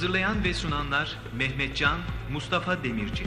Hazırlayan ve sunanlar Mehmetcan, Mustafa Demirci.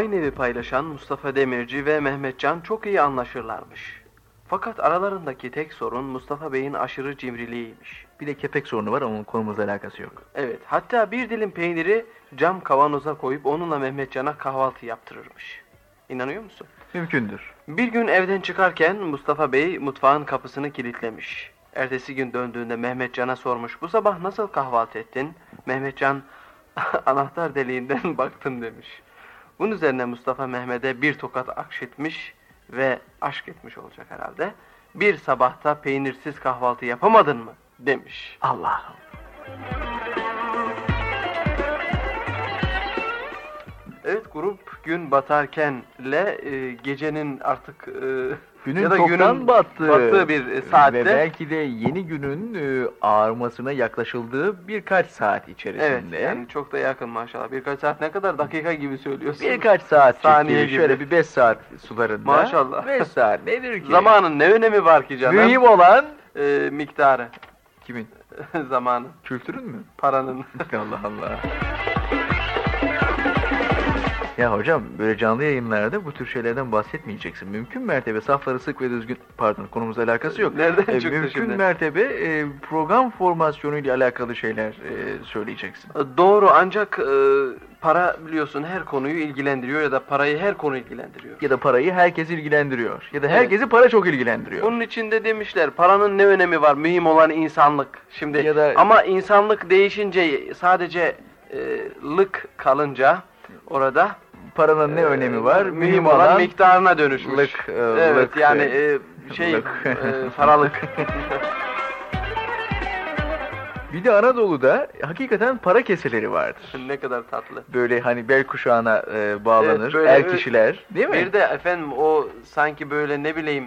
Aynı evi paylaşan Mustafa Demirci ve Mehmetcan çok iyi anlaşırlarmış. Fakat aralarındaki tek sorun Mustafa Bey'in aşırı cimriliğiymiş. Bir de kepek sorunu var ama onun konumuzla alakası yok. Evet, hatta bir dilim peyniri cam kavanoza koyup onunla Mehmetcan'a kahvaltı yaptırırmış. İnanıyor musun? Mümkündür. Bir gün evden çıkarken Mustafa Bey mutfağın kapısını kilitlemiş. Ertesi gün döndüğünde Mehmetcan'a sormuş. Bu sabah nasıl kahvaltı ettin? Mehmetcan anahtar deliğinden baktım demiş. Bunun üzerine Mustafa Mehmet'e bir tokat akşetmiş ve aşk etmiş olacak herhalde. Bir sabahta peynirsiz kahvaltı yapamadın mı? demiş. Allah'ım. Evet grup gün batarkenle e, gecenin artık e, Günün ya da günün battığı, battığı bir saatte Ve belki de yeni günün e, ağarmasına yaklaşıldığı birkaç saat Evet içerisinde. yani çok da yakın maşallah. Birkaç saat ne kadar dakika gibi söylüyorsun. Birkaç saat Saniye gibi. Şöyle bir 5 saat sularında. Maşallah. 5 saat nedir ki? Zamanın ne önemi var ki canım? Mühim olan E, miktarı. kimin? Zamanın. Kültürün mü? Paranın. Allah Allah. Ya hocam böyle canlı yayınlarda bu tür şeylerden bahsetmeyeceksin. Mümkün mertebe safları sık ve düzgün pardon konumuzla alakası yok. Nereden E, çıktı mümkün şimdi? mertebe e, program formasyonuyla alakalı şeyler e, söyleyeceksin. E, Doğru ancak e, para biliyorsun her konuyu ilgilendiriyor ya da parayı her konu ilgilendiriyor. Ya da parayı herkes ilgilendiriyor. Ya da Evet. herkesi para çok ilgilendiriyor. Bunun içinde demişler paranın ne önemi var? Mühim olan insanlık. Şimdi Ya da- ama insanlık değişince sadece e, lık kalınca orada Paranın ne önemi var? Mühim, olan, miktarına dönüşmüş. lık, e, evet lık, yani e, şey lık. e, paralık. Bir de Anadolu'da hakikaten para keseleri vardır. ne kadar tatlı. Böyle hani bel kuşağına e, bağlanır Evet, böyle er kişiler değil mi? Bir de efendim o sanki böyle ne bileyim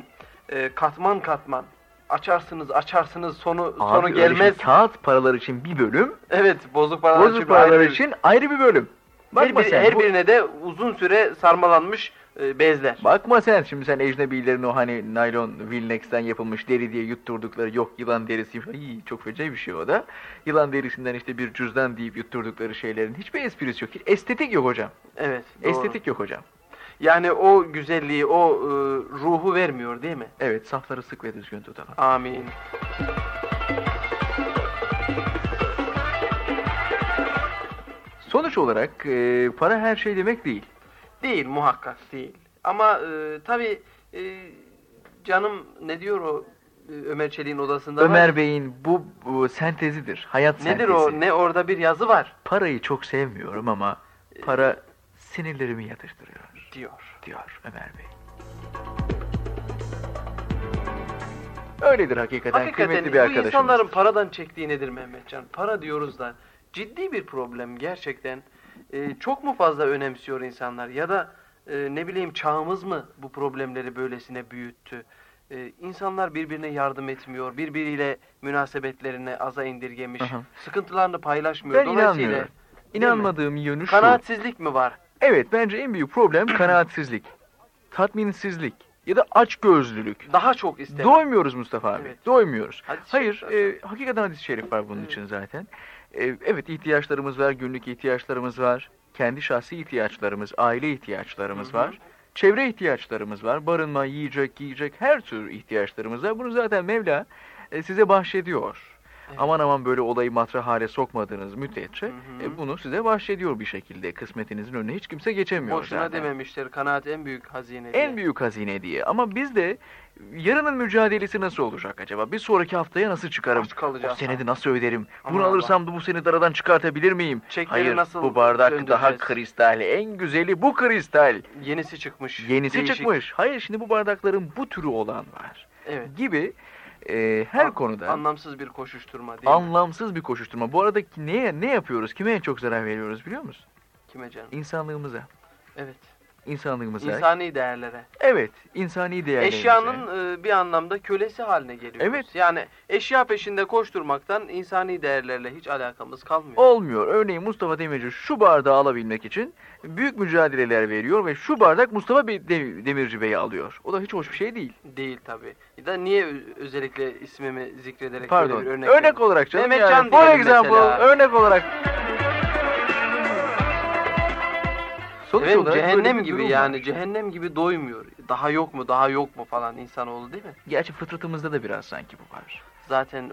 e, katman katman açarsınız açarsınız sonu Abi sonu gelmez. şey, kağıt paralar için bir bölüm, Evet bozuk paralar bozuk için paralar ayrı bir- için ayrı bir bölüm. Her, Bakma bir- sen. her bu- birine de uzun süre sarmalanmış e, bezler. Bakma sen şimdi sen ecnebilerin o hani naylon Vilnex'ten yapılmış deri diye yutturdukları yok yılan derisi Ay, çok feci bir şey o da. Yılan derisinden işte bir cüzdan deyip yutturdukları şeylerin hiçbir esprisi yok. Hiç estetik yok hocam. Evet. doğru. Estetik yok hocam. Yani o güzelliği, o e, ruhu vermiyor değil mi? Evet safları sık ve düzgün tutalım. Amin. Sonuç olarak e, para her şey demek değil. Değil muhakkak değil. Ama e, tabii e, canım ne diyor o e, Ömer Çelik'in odasında var. Ömer Bey'in bu, bu sentezidir. Hayat Nedir sentezi. o? Ne orada bir yazı var Parayı çok sevmiyorum ama para sinirlerimi yatıştırıyor diyor. diyor Ömer Bey. Öyledir hakikaten, Hakikaten kıymetli bir bu arkadaşımız. insanların paradan çektiği nedir Mehmetcan? Para diyoruz da ciddi bir problem gerçekten. E, çok mu fazla önemsiyor insanlar ya da e, ne bileyim çağımız mı bu problemleri böylesine büyüttü? E, insanlar birbirine yardım etmiyor, birbiriyle münasebetlerini aza indirgemiş, Aha. sıkıntılarını paylaşmıyor. Ben Dolayısıyla inanmıyorum. İnanmadığım yönü şu. kanaatsizlik mi var? Evet bence en büyük problem kanaatsizlik. Tatminsizlik ya da açgözlülük. Daha çok istemek. Doymuyoruz Mustafa abi. Evet. Doymuyoruz. Hadis-i Hayır, e, hakikaten hadis-i şerif var bunun Evet. için zaten. E, evet ihtiyaçlarımız var, günlük ihtiyaçlarımız var. Kendi şahsi ihtiyaçlarımız, aile ihtiyaçlarımız Hı hı. var. Çevre ihtiyaçlarımız var. Barınma, yiyecek, giyecek her tür ihtiyaçlarımız var. Bunu zaten Mevla e, size bahşediyor. Evet. Aman aman böyle olayı matra hale sokmadığınız müddetçe Hı hı. e, bunu size bahşediyor bir şekilde. Kısmetinizin önüne hiç kimse geçemiyor Boşuna zaten. dememiştir kanaat en büyük hazine diye. En büyük hazine diye. Ama biz de yarının mücadelesi nasıl olacak acaba? Bir sonraki haftaya nasıl çıkarım? O senedi nasıl öderim? Aman Bunu Allah. alırsam da bu senedi aradan çıkartabilir miyim? Çekleri Hayır nasıl bu bardak döndüreceğiz? daha kristal. En güzeli bu kristal. Yenisi çıkmış. Yenisi Değişik. çıkmış. Hayır şimdi bu bardakların bu türü olan var. Evet. Gibi e, her An- konuda Anlamsız bir koşuşturma değil mi? anlamsız bir koşuşturma. Bu arada neye ne yapıyoruz? Kime en çok zarar veriyoruz biliyor musun? Kime canım? İnsanlığımıza. Evet. İnsanlığımıza. İnsani değerlere. Evet, insani değerlerimize. Eşyanın e, bir anlamda kölesi haline geliyoruz. Evet. Yani eşya peşinde koşturmaktan insani değerlerle hiç alakamız kalmıyor. Olmuyor. Örneğin Mustafa Demirci şu bardağı alabilmek için büyük mücadeleler veriyor ve şu bardak Mustafa Demirci Bey'i alıyor. O da hiç hoş bir şey değil. Değil tabii. Da niye özellikle ismimi zikrederek Pardon. böyle bir örnek Örnek, olarak canım Mehmet yani. Can For example, mesela. örnek olarak. Sonuç Evet, olarak cehennem gibi yani var. cehennem gibi doymuyor. Daha yok mu daha yok mu falan insanoğlu değil mi? Gerçi fıtratımızda da biraz sanki bu var. Zaten e,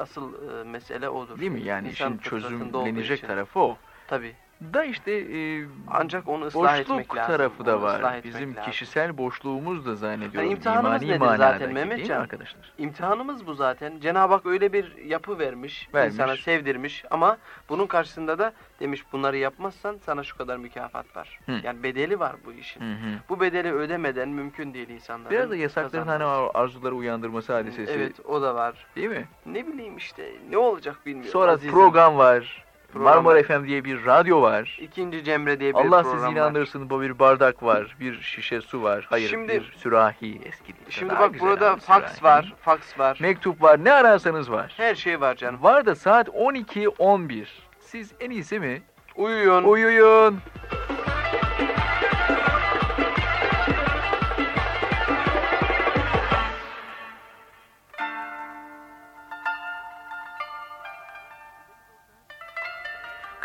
asıl e, mesele odur. Değil mi? Yani İnsan işin çözümlenecek tarafı o. Tabii. Da işte e, Ancak onu ıslah boşluk etmek lazım. tarafı da Onu var. Bizim lazım. kişisel boşluğumuz da zannediyorum. Yani imtihanımız imani nedir zaten Mehmetcan? arkadaşlar? İmtihanımız bu zaten. Cenab-ı Hak öyle bir yapı vermiş, Vermiş. insana sevdirmiş ama bunun karşısında da demiş bunları yapmazsan sana şu kadar mükafat var. Hı. Yani bedeli var bu işin. Hı hı. Bu bedeli ödemeden mümkün değil insanların. Biraz da yasakların hani arzuları uyandırması hadisesi. Evet o da var. Değil mi? Ne bileyim işte ne olacak bilmiyorum. Sonra Azizim. program var. Program Marmara. FM diye bir radyo var. İkinci Cemre diye bir Allah program sizi inandırsın bu bir bardak var, bir şişe su var. Hayır Şimdi- bir sürahi eski. Şimdi bak burada fax sürahi. var, fax var. Mektup var, ne ararsanız var. Her şey var canım. Var da saat 12.11. Siz en iyisi mi? Uyuyun. Uyuyun.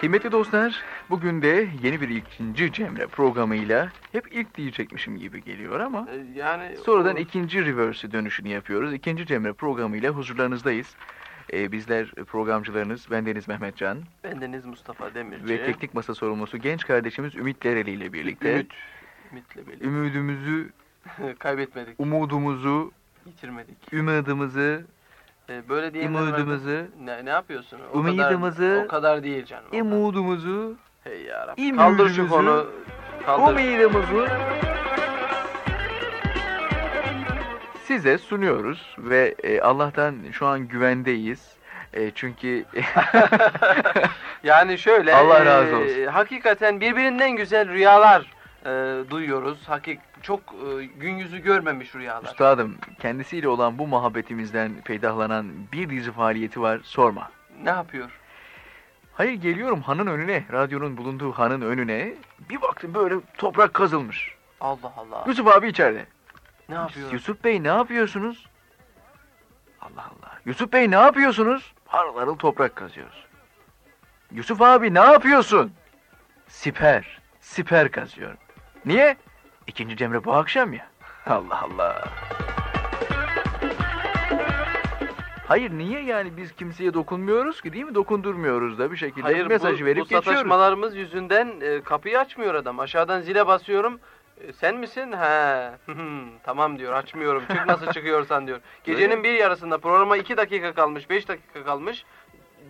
Kıymetli dostlar, bugün de yeni bir ikinci Cemre programıyla hep ilk diyecekmişim gibi geliyor ama Ee, yani sonradan o- ikinci reverse dönüşünü yapıyoruz. İkinci Cemre programıyla huzurlarınızdayız. Ee, bizler programcılarınız, bendeniz Mehmetcan bendeniz Mustafa Demirci. ve teknik masa sorumlusu genç kardeşimiz Ümit Dereli ile birlikte Ümit. Ümit'le birlikte. ümidimizi, Kaybetmedik, umudumuzu, yitirmedik. ümidimizi, Ee, böyle diyenler var. umudumuzu, Ne, ne yapıyorsun? O Umidimizi- kadar, o kadar değil canım. umudumuzu, Hey yarabbim. Kaldır şu konu. Kaldır. umidimizi size sunuyoruz ve e, Allah'tan şu an güvendeyiz. E, çünkü Yani şöyle. Allah razı e, olsun. Hakikaten birbirinden güzel rüyalar e, duyuyoruz. Hakik çok e, gün yüzü görmemiş rüyalar. üstadım kendisiyle olan bu muhabbetimizden peydahlanan bir dizi faaliyeti var sorma. Ne yapıyor? Hayır geliyorum hanın önüne, radyonun bulunduğu hanın önüne. Bir baktım böyle toprak kazılmış. Allah Allah. Yusuf abi içeride. Ne yapıyor? Yusuf Bey ne yapıyorsunuz? Allah Allah. Yusuf Bey ne yapıyorsunuz? Harıl harıl toprak kazıyoruz. Yusuf abi ne yapıyorsun? Siper. Siper kazıyorum. Niye? İkinci Cemre bu akşam ya. Allah Allah. Hayır niye yani biz kimseye dokunmuyoruz ki değil mi? Dokundurmuyoruz da bir şekilde Hayır mesajı bu, verip bu geçiyoruz. sataşmalarımız yüzünden e, kapıyı açmıyor adam. Aşağıdan zile basıyorum. E, sen misin? He. tamam diyor. Açmıyorum. Çık nasıl çıkıyorsan diyor. Gecenin bir yarısında programa iki dakika kalmış, beş dakika kalmış.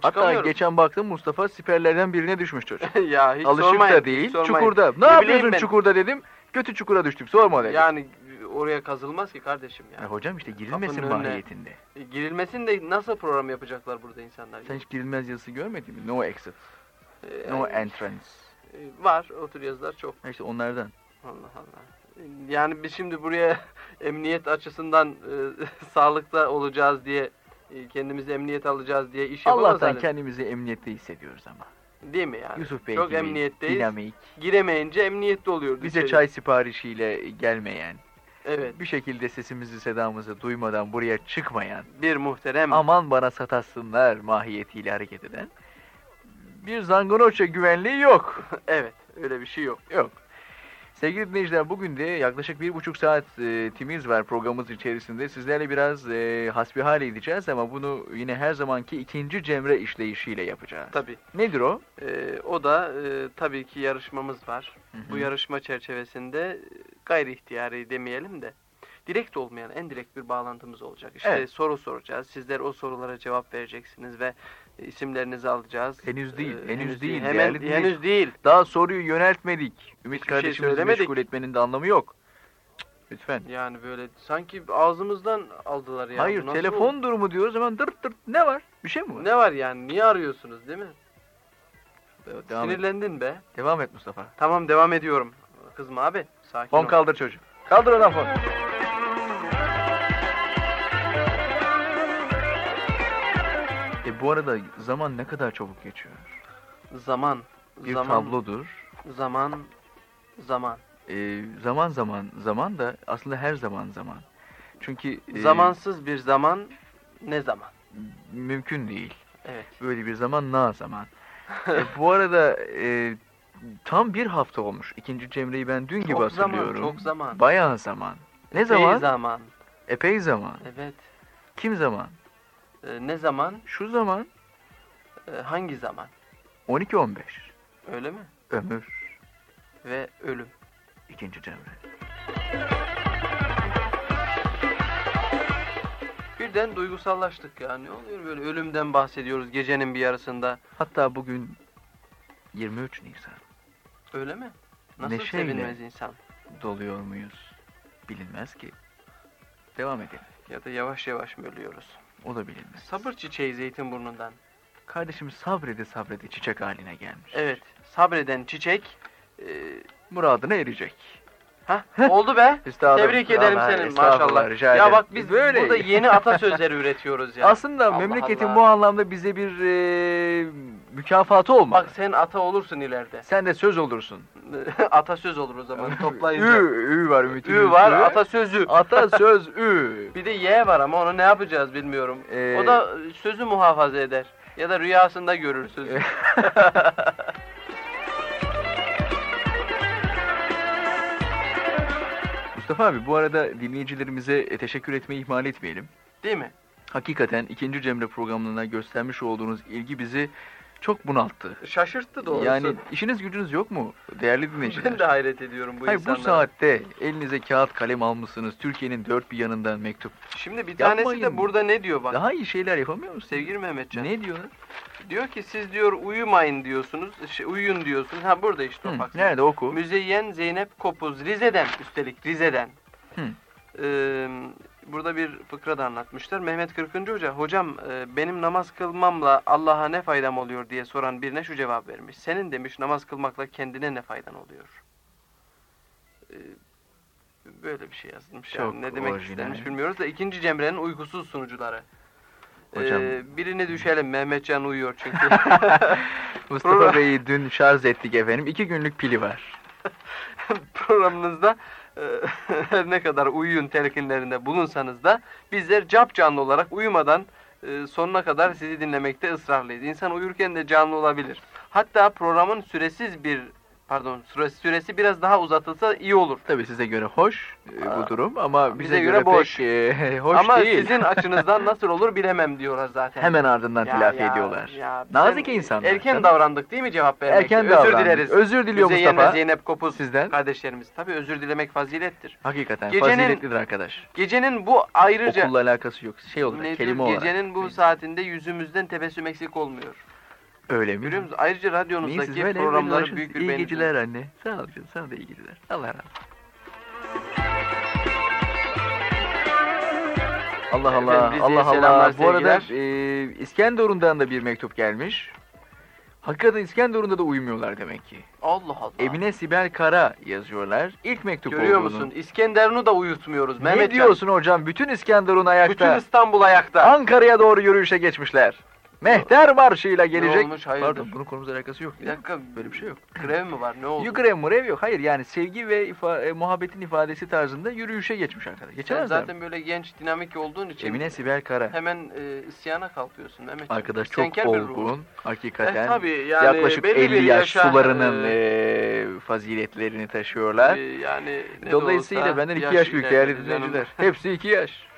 Hatta geçen baktım Mustafa siperlerden birine düşmüş çocuk. ya hiç Alışık sormayın, da değil, sormayın. çukurda. Ne, Ne yapıyorsun ben? çukurda dedim. Kötü çukura düştük, sorma dedi. Yani oraya kazılmaz ki kardeşim ya. Ya hocam işte girilmesin Kapının önüne. mahiyetinde. E, Girilmesin de nasıl program yapacaklar burada insanlar? Sen hiç girilmez yazısı görmedin mi? No exit, E, no yani, entrance. e, var o tür yazılar çok. İşte onlardan. Allah Allah. Yani biz şimdi buraya emniyet açısından e, sağlıkta olacağız diye e, kendimizi emniyet alacağız diye iş yapamaz Allah'tan kendimizi emniyette hissediyoruz ama. Değil mi yani? Yusuf Bey Çok gibi emniyetteyiz. dinamik, Giremeyince emniyette oluyoruz. bize içeri. çay siparişiyle gelmeyen, Evet. bir şekilde sesimizi sedamızı duymadan buraya çıkmayan, Bir muhterem. aman bana sataşsınlar mahiyetiyle hareket eden bir Zangonoça güvenliği yok. evet. Öyle bir şey yok. Yok. Sevgili dinleyiciler bugün de yaklaşık bir buçuk saat e, timiz var programımız içerisinde. Sizlerle biraz e, hasbihal edeceğiz ama bunu yine her zamanki ikinci cemre işleyişiyle yapacağız. Tabii. Nedir o? Ee, o da e, tabii ki yarışmamız var. Hı hı. Bu yarışma çerçevesinde e, gayri ihtiyari demeyelim de direkt olmayan en direkt bir bağlantımız olacak. İşte Evet. soru soracağız. Sizler o sorulara cevap vereceksiniz ve e, isimlerinizi alacağız. Henüz değil, Ee, henüz değil, Hemen değerli dinleyici. henüz değil. Daha soruyu yöneltmedik. Ümit Hiçbir şey kardeşimizi söylemedik. meşgul etmenin de anlamı yok. Lütfen. Yani böyle sanki ağzımızdan aldılar ya. Hayır nasıl telefon olur? durumu diyoruz hemen dırt dırt. Ne var? Bir şey mi var? Ne var yani? Niye arıyorsunuz değil mi? Devam et. Sinirlendin be. Devam et Mustafa. Tamam devam ediyorum. Kızma abi. Sakin Fon ol. kaldır çocuğum. Kaldır oradan fon. Bu arada zaman ne kadar çabuk geçiyor. Zaman. Bir zaman, tablodur. Zaman. Zaman. E, zaman zaman zaman da aslında her zaman zaman. Çünkü e, Zamansız bir zaman ne zaman? mümkün değil. Evet. Böyle bir zaman na zaman. E, bu arada e, tam bir hafta olmuş. İkinci Cemre'yi ben dün gibi çok zaman, hatırlıyorum. çok zaman. Bayağı zaman. Ne Epey zaman? zaman. Epey zaman. Evet. Kim zaman? Ee, ne zaman? Şu zaman Ee, hangi zaman? 12-15. Öyle mi? Ömür. Ve ölüm. İkinci Cemre. Birden duygusallaştık ya. Ne oluyor böyle ölümden bahsediyoruz gecenin bir yarısında. Hatta bugün 23 Nisan. Öyle mi? Nasıl Neşeyle. sevinmez insan? Doluyor muyuz? Bilinmez ki. Devam edelim. Ya da yavaş yavaş mı ölüyoruz? O da bilinmez. Sabır çiçeği Zeytinburnu'ndan. Kardeşim sabrede sabrede çiçek haline gelmiş. Evet. Sabreden çiçek. E, Muradına erecek. Hah, oldu be. Tebrik ederim Aman, senin estağfurullah, maşallah. rica Ya ederim. bak biz Böyle. burada yeni atasözleri üretiyoruz ya. Aslında Allah memleketin Allah. bu anlamda bize bir e, mükafatı olmalı. Bak sen ata olursun ileride. Sen de söz olursun. atasöz olur o zaman toplayınca. Ü, ü var Ümit'in. Ü var, üstü. atasözü. Ata söz ü. Bir de Y var ama onu ne yapacağız bilmiyorum. Ee, O da sözü muhafaza eder. Ya da rüyasında görür sözü. Mustafa abi bu arada dinleyicilerimize e, teşekkür etmeyi ihmal etmeyelim. Değil mi? Hakikaten ikinci Cemre programına göstermiş olduğunuz ilgi bizi çok bunalttı. Şaşırttı doğrusu. Yani işiniz gücünüz yok mu değerli dinleyiciler? ben de hayret ediyorum bu Hayır bu insanlara. saatte elinize kağıt kalem almışsınız. Türkiye'nin dört bir yanından mektup. Şimdi bir tanesi Yapmayın. de burada ne diyor bak. Daha iyi şeyler yapamıyor musunuz? Sevgili Mehmetcan. Ne diyorlar? Diyor ki siz diyor uyumayın diyorsunuz. Şey, uyuyun diyorsunuz. Ha burada işte o bak. nerede oku? Müzeyyen Zeynep Kopuz Rize'den üstelik Rize'den. Hı. Ee, burada bir fıkra da anlatmışlar. Mehmet Kırkıncı Hoca, hocam e, benim namaz kılmamla Allah'a ne faydam oluyor diye soran birine şu cevap vermiş. Senin demiş namaz kılmakla kendine ne faydan oluyor? Ee, böyle bir şey yazılmış. Çok yani. Ne demek istemiş bilmiyoruz da ikinci Cemre'nin uykusuz sunucuları. Hocam. Ee, birine düşelim. Mehmetcan uyuyor çünkü. Mustafa Bey'i dün şarj ettik efendim. İki günlük pili var. programınızda e, her ne kadar uyuyun telkinlerinde bulunsanız da bizler cap canlı olarak uyumadan e, sonuna kadar sizi dinlemekte ısrarlıyız. İnsan uyurken de canlı olabilir. Hatta programın süresiz bir pardon süresi, süresi biraz daha uzatılsa iyi olur. Tabii size göre hoş e, bu Aa, durum ama bize, bize göre, göre boş. pek e, hoş Ama değil. sizin açınızdan nasıl olur bilemem diyorlar zaten. Hemen ardından Ya, telafi ya, ediyorlar. ya, Nazik insanlar. Erken canım. davrandık değil mi cevap vermekte? Erken Özür davrandık. dileriz. Özür diliyor ve Mustafa. Zeynep Kopuz Sizden. kardeşlerimiz. Tabii özür dilemek fazilettir. Hakikaten Gecenin- faziletlidir arkadaş. Gecenin bu ayrıca Okulla alakası yok. Şey olarak, Ne kelime olarak. Gecenin bu saatinde yüzümüzden tebessüm eksik olmuyor. Öyle mi? Görüyor? Ayrıca radyonuzdaki böyle programları büyük bir İyi geceler anne. Sağ ol canım. Sana da iyi geceler. Allah razı olsun. Allah Allah. Allah Allah. Bu arada e, İskenderun'dan da bir mektup gelmiş. Hakikaten İskenderun'da da uyumuyorlar demek ki. Allah Allah. Emine Sibel Kara yazıyorlar. İlk mektup Görüyor olduğunu. musun? İskenderun'u da uyutmuyoruz. Ne Mehmetcan. diyorsun hocam? Bütün İskenderun ayakta. Bütün İstanbul ayakta. Ankara'ya doğru yürüyüşe geçmişler. Mehter marşıyla gelecek. olmuş, hayırdır? Pardon bunun konumuzla alakası yok. Bir dakika. Böyle bir şey yok. Grev mi var? Ne oldu? Yugrev murev yok. Hayır yani sevgi ve ifa- e, muhabbetin ifadesi tarzında yürüyüşe geçmiş arkadaş. Sen Geçemezler mi? zaten böyle genç, dinamik olduğun için Emine Sibel Kara. hemen e, isyana kalkıyorsun Mehmetcan. Arkadaş çok olgun. Hakikaten. Eh, tabii yani yaklaşık belli 50 bir yaş yaşa, sularının e, e, faziletlerini taşıyorlar. Ee, yani ne Dolayısıyla benden iki yaş büyük değerli dinleyiciler. Hepsi iki yaş.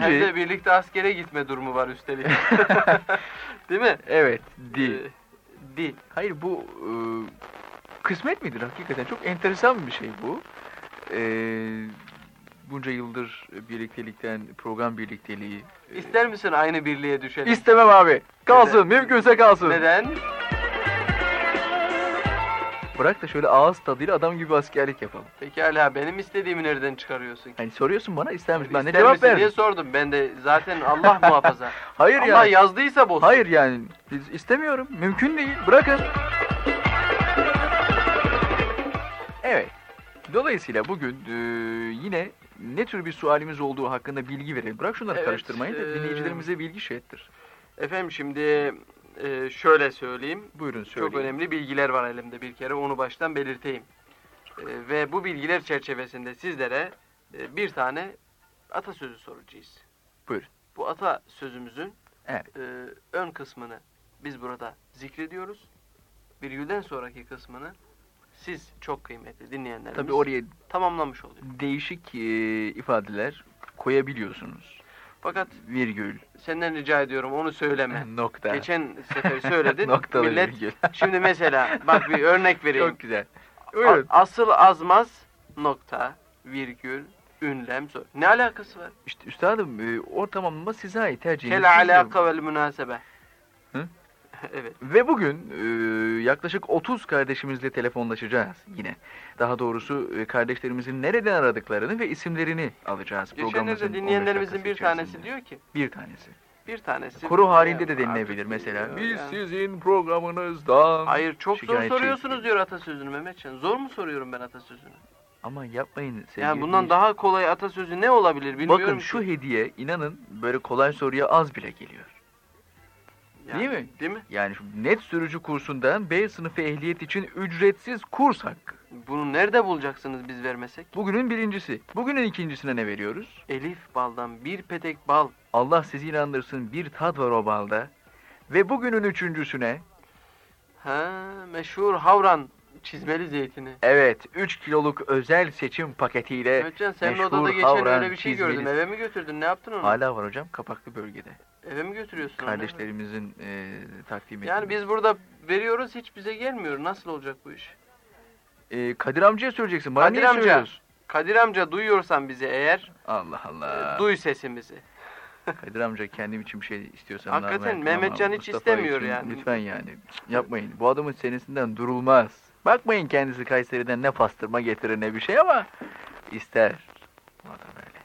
Hem İnci, de birlikte askere gitme durumu var üstelik. Değil mi? evet, değil. Ee, Dil. Hayır bu e, kısmet midir hakikaten? Çok enteresan bir şey bu. E, bunca yıldır birliktelikten, program birlikteliği. e, İster misin aynı birliğe düşelim? İstemem abi. Kalsın, Neden? mümkünse kalsın. Neden? Bırak da şöyle ağız tadıyla adam gibi askerlik yapalım. Pekala benim istediğimi nereden çıkarıyorsun? Hani soruyorsun bana ister misin? Ben de İster cevap misin diye verdim. sordum. Ben de zaten Allah muhafaza. Hayır Allah yani. yazdıysa bozsun. Hayır yani. Biz istemiyorum. Mümkün değil. Bırakın. Evet. Dolayısıyla bugün e, yine ne tür bir sualimiz olduğu hakkında bilgi verelim. Bırak şunları Evet, karıştırmayın da e, dinleyicilerimize bilgi şey ettir. Efendim şimdi e, şöyle söyleyeyim. Buyurun söyleyin. Çok önemli bilgiler var elimde bir kere onu baştan belirteyim. E, ve bu bilgiler çerçevesinde sizlere e, bir tane atasözü soracağız. Buyurun. Bu atasözümüzün Evet. e, ön kısmını biz burada zikrediyoruz. Virgülden sonraki kısmını siz çok kıymetli dinleyenlerimiz Tabii oraya tamamlamış oluyor. değişik e, ifadeler koyabiliyorsunuz. Fakat Virgül, senden rica ediyorum onu söyleme. nokta, Geçen sefer söyledin. noktalı millet virgül. Şimdi mesela bak bir örnek vereyim. Çok güzel. Buyurun. asıl azmaz nokta virgül ünlem sor. Ne alakası var? İşte üstadım e, o tamamlama size ait tercihiniz. Kel alaka vel münasebe. Hı? evet. Ve bugün e, yaklaşık 30 kardeşimizle telefonlaşacağız yine. Daha doğrusu e, kardeşlerimizin nereden aradıklarını ve isimlerini alacağız programımızın Geçenlerde 15 dinleyenlerimizin bir tanesi diyor ki Bir tanesi. bir tanesi Kuru halinde de denilebilir mesela. Biz ya. sizin programınızdan. Hayır çok zor soruyorsunuz diyor atasözünü Mehmetcan. Zor mu soruyorum ben atasözünü? Ama yapmayın sevgili Yani bundan daha kolay atasözü ne olabilir bilmiyorum Bakın ki. şu hediye inanın böyle kolay soruya az bile geliyor. Yani, değil mi? Değil mi? Yani şu net sürücü kursundan B sınıfı ehliyet için ücretsiz kurs hakkı. Bunu nerede bulacaksınız biz vermesek? Bugünün birincisi. Bugünün ikincisine ne veriyoruz? Elif baldan bir petek bal. Allah sizi inandırsın bir tat var o balda. Ve bugünün üçüncüsüne Ha meşhur havran çizmeli zeytini. evet 3 kiloluk özel seçim paketiyle Mehmetcan senin meşhur odada geçen öyle bir şey çizmeli- gördüm. Eve mi götürdün? Ne yaptın onu? hala var hocam kapaklı bölgede. Eve mi götürüyorsun onu? Kardeşlerimizin e, takdim ettiği. Yani biz burada veriyoruz hiç bize gelmiyor. Nasıl olacak bu iş? E, Kadir amcaya söyleyeceksin. Bana Kadir niye amca. söylüyorsun? Kadir amca duyuyorsan bizi eğer Allah Allah. e, duy sesimizi. Kadir amca kendim için bir şey istiyorsan Hakikaten Mehmetcan hiç Mustafa istemiyor için yani. Lütfen yani. Yapmayın. Bu adamın senesinden durulmaz. Bakmayın kendisi Kayseri'den ne pastırma getirir ne bir şey ama ister. Adam öyle.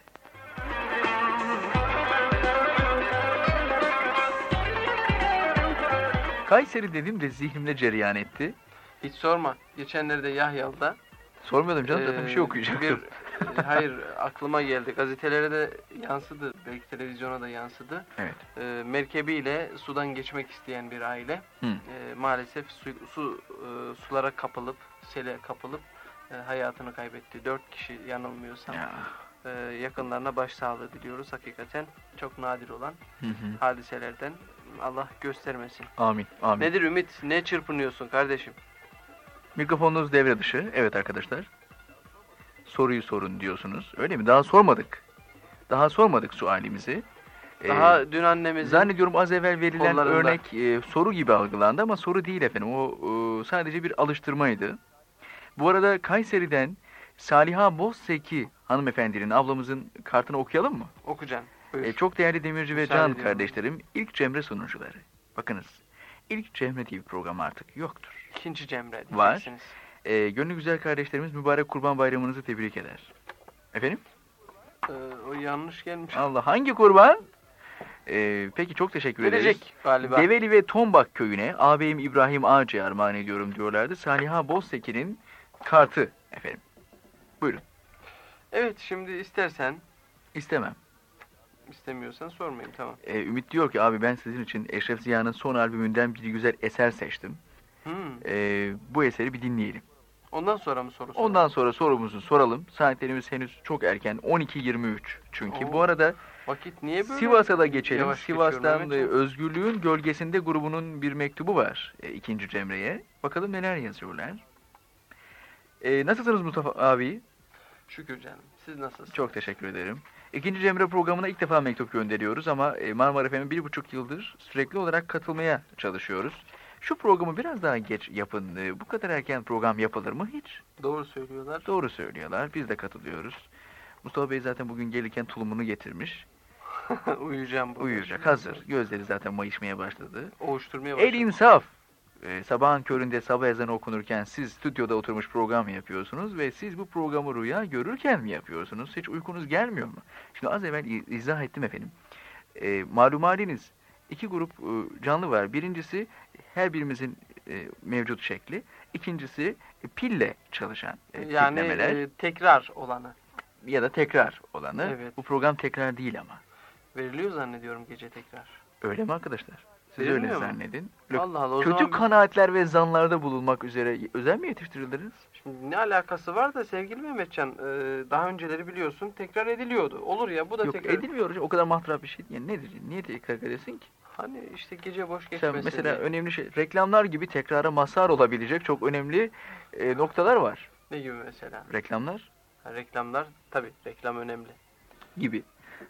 Kayseri dedim de zihnimde cereyan etti. Hiç sorma. Geçenlerde Yahyalı'da Sormuyordum canım zaten bir şey okuyacaktım. bir- hayır aklıma geldi. Gazetelere de yansıdı. Belki televizyona da yansıdı. Evet. E, merkebiyle sudan geçmek isteyen bir aile Hı. e, maalesef su, su e, sulara kapılıp sele kapılıp e, hayatını kaybetti. Dört kişi yanılmıyorsam. Ya. E, yakınlarına başsağlığı diliyoruz. Hakikaten çok nadir olan Hı hı. hadiselerden Allah göstermesin. Amin. Amin. Nedir Ümit? Ne çırpınıyorsun kardeşim? Mikrofonunuz devre dışı. Evet arkadaşlar. Soruyu sorun diyorsunuz. Öyle mi? Daha sormadık. Daha sormadık sualimizi. Ee, Daha dün annemizin zannediyorum az evvel verilen kollarında. örnek e, soru gibi algılandı ama soru değil efendim. O e, sadece bir alıştırmaydı. Bu arada Kayseri'den Saliha Bozseki hanımefendinin ablamızın kartını okuyalım mı? okuyacağım. Buyur. E, çok değerli Demirci ve Müsaade Can ediyorum. kardeşlerim, ilk Cemre sunucuları. Bakınız, ilk Cemre diye bir program artık yoktur. İkinci Cemre Var. E, gönlü güzel kardeşlerimiz mübarek kurban bayramınızı tebrik eder. Efendim? Ee, o yanlış gelmiş. Allah hangi kurban? E, peki çok teşekkür ederiz. Verecek galiba. Develi ve Tombak köyüne ağabeyim İbrahim Ağacı'ya armağan ediyorum diyorlardı. Saliha Boztekin'in kartı efendim. Evet şimdi istersen İstemem. istemiyorsan sormayayım tamam. E, Ümit diyor ki abi ben sizin için Eşref Ziya'nın son albümünden bir güzel eser seçtim. Hmm. E, bu eseri bir dinleyelim. Ondan sonra mı soru soralım? Ondan sonra sorumuzu soralım. Saatlerimiz henüz çok erken. 12.23 çünkü. Oo. Bu arada Vakit niye böyle? Sivas'a da geçelim. yavaş Sivas'tan e, Özgürlüğün Gölgesinde grubunun bir mektubu var. E, ikinci Cemre'ye. Bakalım neler yazıyorlar. E, nasılsınız Mustafa abi? Şükür canım. Siz nasılsınız? Çok teşekkür ederim. İkinci Cemre programına ilk defa mektup gönderiyoruz ama e, Marmara FM'e bir buçuk yıldır sürekli olarak katılmaya çalışıyoruz. Şu programı biraz daha geç yapın. E, Bu kadar erken program yapılır mı hiç? Doğru söylüyorlar. Doğru söylüyorlar. Biz de katılıyoruz. Mustafa Bey zaten bugün gelirken tulumunu getirmiş. Uyuyacağım burada. Uyuyacak. Hazır. Gözleri zaten mayışmaya başladı. Ovuşturmaya El başladım. insaf. Ee, sabahın köründe sabah ezanı okunurken siz stüdyoda oturmuş program yapıyorsunuz ve siz bu programı rüya görürken mi yapıyorsunuz? Hiç uykunuz gelmiyor mu? Şimdi az evvel izah ettim efendim. Ee, malum haliniz iki grup e, canlı var. Birincisi her birimizin e, mevcut şekli. İkincisi e, pille çalışan Yani tiplemeler e, tekrar olanı. ya da tekrar olanı. Evet. Bu program tekrar değil ama. Veriliyor zannediyorum gece tekrar. Öyle mi arkadaşlar? Siz Verilmiyor öyle mu? zannedin. Allah Allah Kötü zaman kanaatler ve zanlarda bulunmak üzere özel mi yetiştiriliriz? Şimdi ne alakası var da sevgili Mehmetcan e, daha önceleri biliyorsun tekrar ediliyordu. Olur ya bu da Yok tekrar. edilmiyor. O kadar mahrap bir şey. Yani nedir? Niye tekrar edesin ki? Hani işte gece boş Sen geçmesin mesela diye. önemli şey reklamlar gibi tekrara mazhar olabilecek çok önemli e, noktalar var. Ne gibi mesela? Reklamlar Ha, reklamlar tabii reklam önemli. gibi.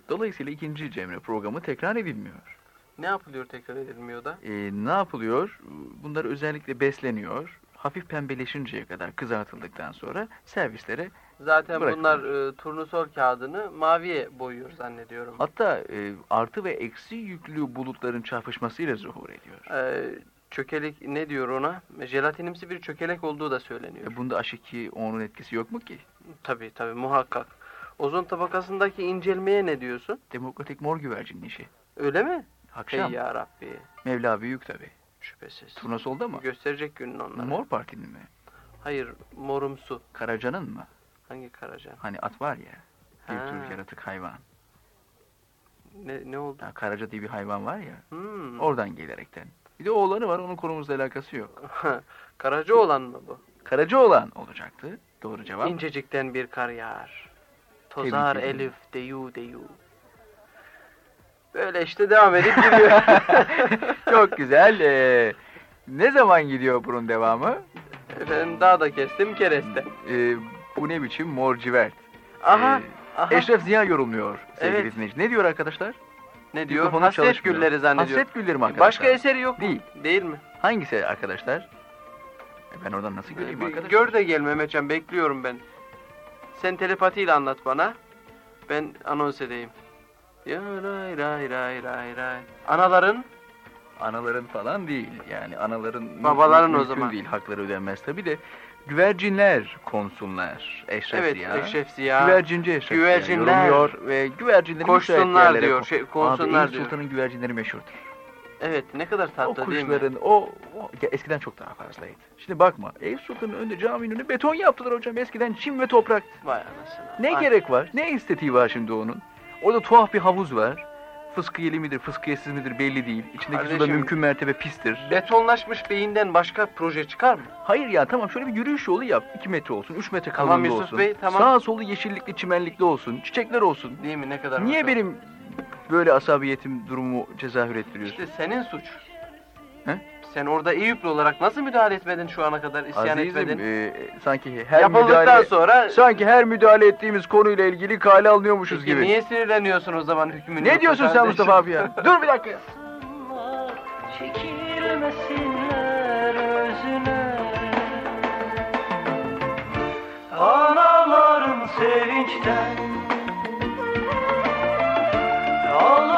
Dolayısıyla ikinci Cemre programı tekrar edilmiyor. Ne yapılıyor tekrar edilmiyor da? E, ne yapılıyor? Bunlar özellikle besleniyor. Hafif pembeleşinceye kadar kızartıldıktan sonra servislere Zaten Bırakın. bunlar e, turnusol kağıdını maviye boyuyor zannediyorum. hatta e, artı ve eksi yüklü bulutların çarpışmasıyla zuhur ediyor. E, çökelek ne diyor ona? Jelatinimsi bir çökelek olduğu da söyleniyor. E, bunda aşiki onun etkisi yok mu ki? Tabii tabii muhakkak. Ozon tabakasındaki incelmeye ne diyorsun? Demokratik mor güvercinin işi. Öyle mi? Akşam. Hey ya Rabbi. Mevla büyük tabi. Şüphesiz. Turnasolda mı? Gösterecek günün onları. Mor partinin mi? Hayır, morumsu. Karacanın mı? Hangi karaca? Hani at var ya. Bir Ha. tür yaratık hayvan. Ne, ne oldu? Ha, karaca diye bir hayvan var ya. Hmm. Oradan gelerekten. Bir de oğlanı var onun konumuzla alakası yok. Karaca olan mı bu? Karaca olan olacaktı. Doğru cevap. İncecikten bir kar yağar. Tozar elif deyu deyu. Böyle işte devam edip gidiyor. Çok güzel. Ee, ne zaman gidiyor bunun devamı? Efendim daha da kestim kereste. Ee, bu ne biçim mor civert? Aha, Ee, aha. Eşref Ziya yorumluyor sevgili Evet. dinleyici. Ne diyor arkadaşlar? ne diyor? Mikrofonu Hasret gülleri zannediyor. Hasret gülleri mi arkadaşlar? Başka eseri yok mu? Değil. Değil mi? Hangisi arkadaşlar? E, Ben oradan nasıl göreyim arkadaşlar? Gör de gel Mehmetcan bekliyorum ben. Sen telepatiyle anlat bana. Ben anons edeyim. Ya ray ray ray ray ray. Anaların Anaların falan değil. Yani anaların Babaların o zaman. değil. Hakları ödenmez tabii de. Güvercinler konsunlar. Eşref evet Ziya. Eşref Ziya. Güvercinci Eşref Ziya Güvercinler. yorumluyor ve güvercinleri Koşsunlar diyor, ko- şey, konsunlar diyor. Sultan'ın güvercinleri meşhurdur. Evet ne kadar O tatlı değil mi? kuşların o, o ya eskiden çok daha fazlaydı. Şimdi bakma Eyüp Sultan'ın önünde caminin önüne beton yaptılar hocam. Eskiden çim ve toprak. Vay anasını. Ne Ay, gerek var? Ne estetiği var şimdi onun? Orada tuhaf bir havuz var. Fıskiyeli midir, fıskiyesiz midir belli değil. İçindeki su da Kardeşim- mümkün mertebe pistir. Betonlaşmış beyinden başka proje çıkar mı? Hayır ya tamam şöyle bir yürüyüş yolu yap. 2 metre olsun, 3 metre Tamam kalınlığı Yusuf olsun. Bey, tamam. Sağa solu yeşillikli, çimenlikli olsun. Çiçekler olsun. Değil mi ne kadar Niye hoş benim böyle asabiyetim durumu tezahür ettiriyorsun? İşte senin suç. He? Sen orada Eyüplü olarak nasıl müdahale etmedin şu ana kadar isyan Azizim etmedin? e, sanki her Yapıldıktan müdahale... sonra Sanki her müdahale ettiğimiz konuyla ilgili kale alınıyormuşuz Peki gibi. niye sinirleniyorsun o zaman hükmünü? Ne diyorsun sen Mustafa abi ya? Dur bir dakika ya. Çekilmesinler özüne Analarım sevinçten Ağladı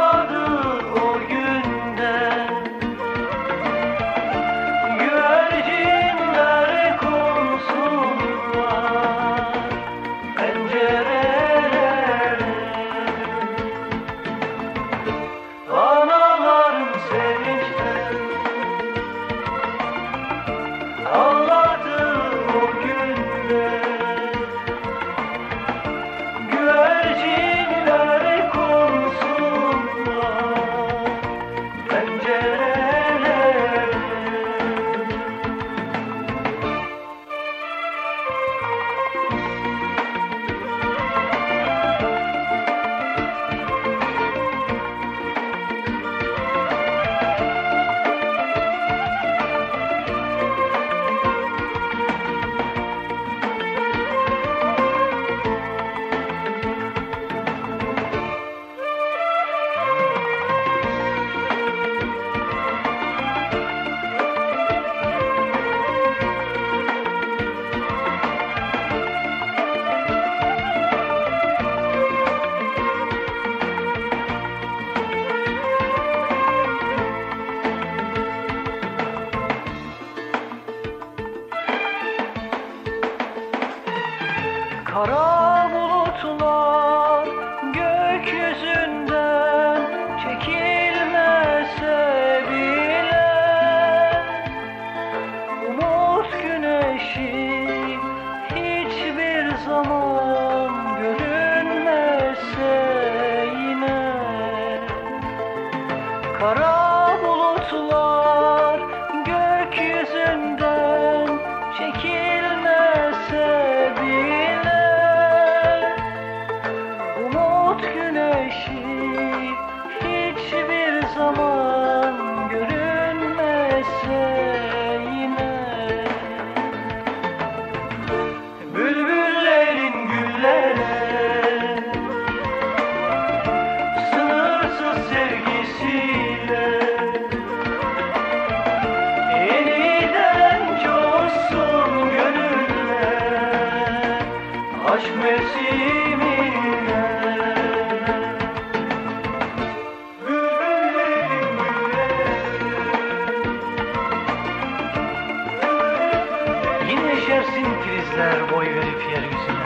filizler boy verip yeryüzüne.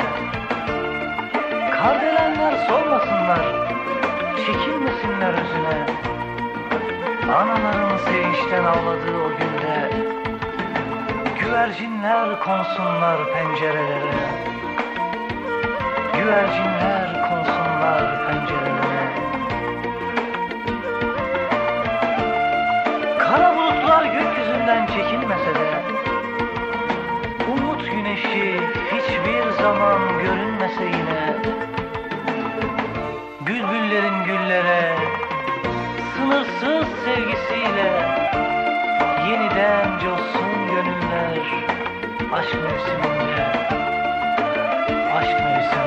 Kardelenler solmasınlar Çekilmesinler özüne. Anaların sevinçten ağladığı o günde Güvercinler konsunlar pencerelere. Güvercinler konsunlar zaman görünmese yine Bülbüllerin güllere sınırsız sevgisiyle Yeniden coşsun gönüller aşk mevsiminde Aşk mevsiminde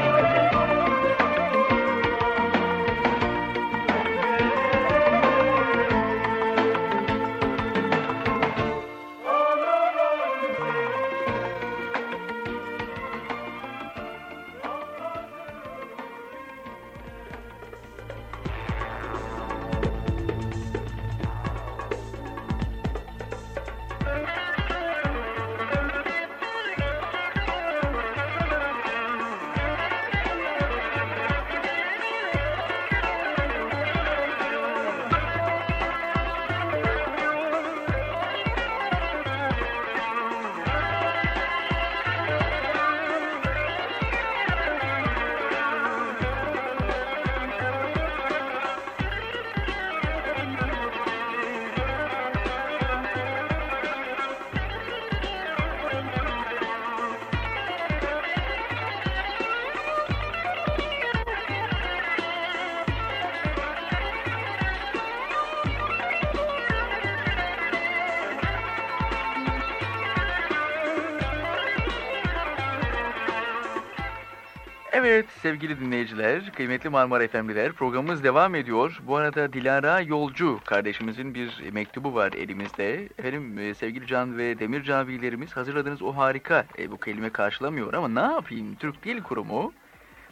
sevgili dinleyiciler, kıymetli Marmara Efendiler programımız devam ediyor. Bu arada Dilara Yolcu kardeşimizin bir mektubu var elimizde. Efendim e, sevgili Can ve Demir Cavilerimiz hazırladığınız o harika e, bu kelime karşılamıyor ama ne yapayım Türk Dil Kurumu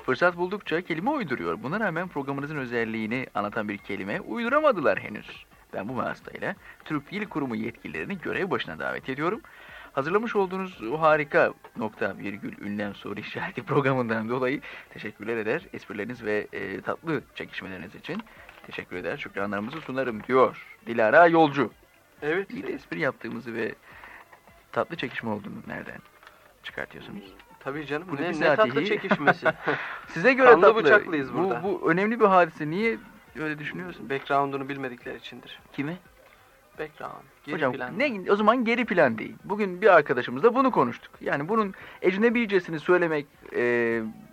fırsat buldukça kelime uyduruyor. Buna rağmen programınızın özelliğini anlatan bir kelime uyduramadılar henüz. Ben bu vasıtayla Türk Dil Kurumu yetkililerini görev başına davet ediyorum. Hazırlamış olduğunuz o harika nokta virgül ünlem soru işareti programından dolayı teşekkürler eder. Esprileriniz ve e, tatlı çekişmeleriniz için teşekkür eder. Şükranlarımızı sunarım diyor Dilara Yolcu. Evet. Bir espri yaptığımızı ve tatlı çekişme olduğunu nereden çıkartıyorsunuz? Tabii canım. Burada Ne, ne tatlı çekişmesi. Size göre Kanlı tatlı. bıçaklıyız bu, burada. bu önemli bir hadise. Niye öyle düşünüyorsun? Background'unu bilmedikleri içindir. Kimi? Background. Geri Hocam plan. ne o zaman geri plan değil. Bugün bir arkadaşımızla bunu konuştuk. Yani bunun ecnebicesini söylemek e,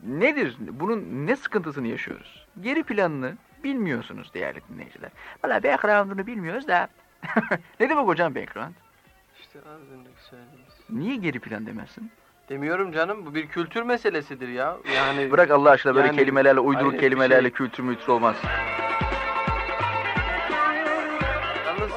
nedir? Bunun ne sıkıntısını yaşıyoruz? Geri planını bilmiyorsunuz değerli dinleyiciler. Valla background'unu bilmiyoruz da. ne demek hocam background? İşte az önceki söylediğimiz. Niye geri plan demezsin? Demiyorum canım bu bir kültür meselesidir ya. Yani Bırak Allah aşkına böyle Yani kelimelerle, uyduruk bir kelimelerle şey. kültür mütür olmaz.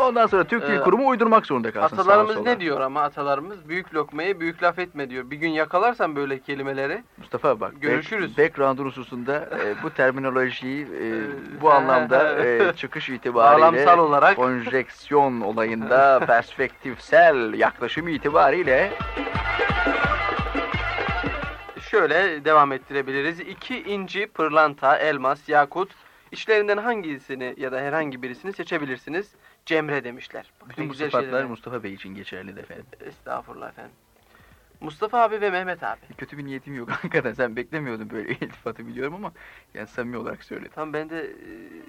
Ondan sonra Türk Dil Ee, Kurumu uydurmak zorunda kalsın. atalarımız ne diyor ama atalarımız büyük lokmaya büyük laf etme diyor. Bir gün yakalarsan böyle kelimeleri Mustafa bak, Görüşürüz. back- background'un hususunda e, bu terminolojiyi e, Ee, bu anlamda e, çıkış itibariyle bağlamsal olarak konjeksiyon olayında perspektifsel yaklaşım itibariyle şöyle devam ettirebiliriz. İki inci, pırlanta, elmas, yakut. İçlerinden hangisini ya da herhangi birisini seçebilirsiniz. Cemre demişler. Bütün bu güzel sıfatlar. Mustafa Bey için geçerli efendim. Estağfurullah efendim. Mustafa abi ve Mehmet abi. Kötü bir niyetim yok hakikaten. Sen beklemiyordun böyle iltifatı biliyorum ama yani samimi olarak söyledim. Tam ben de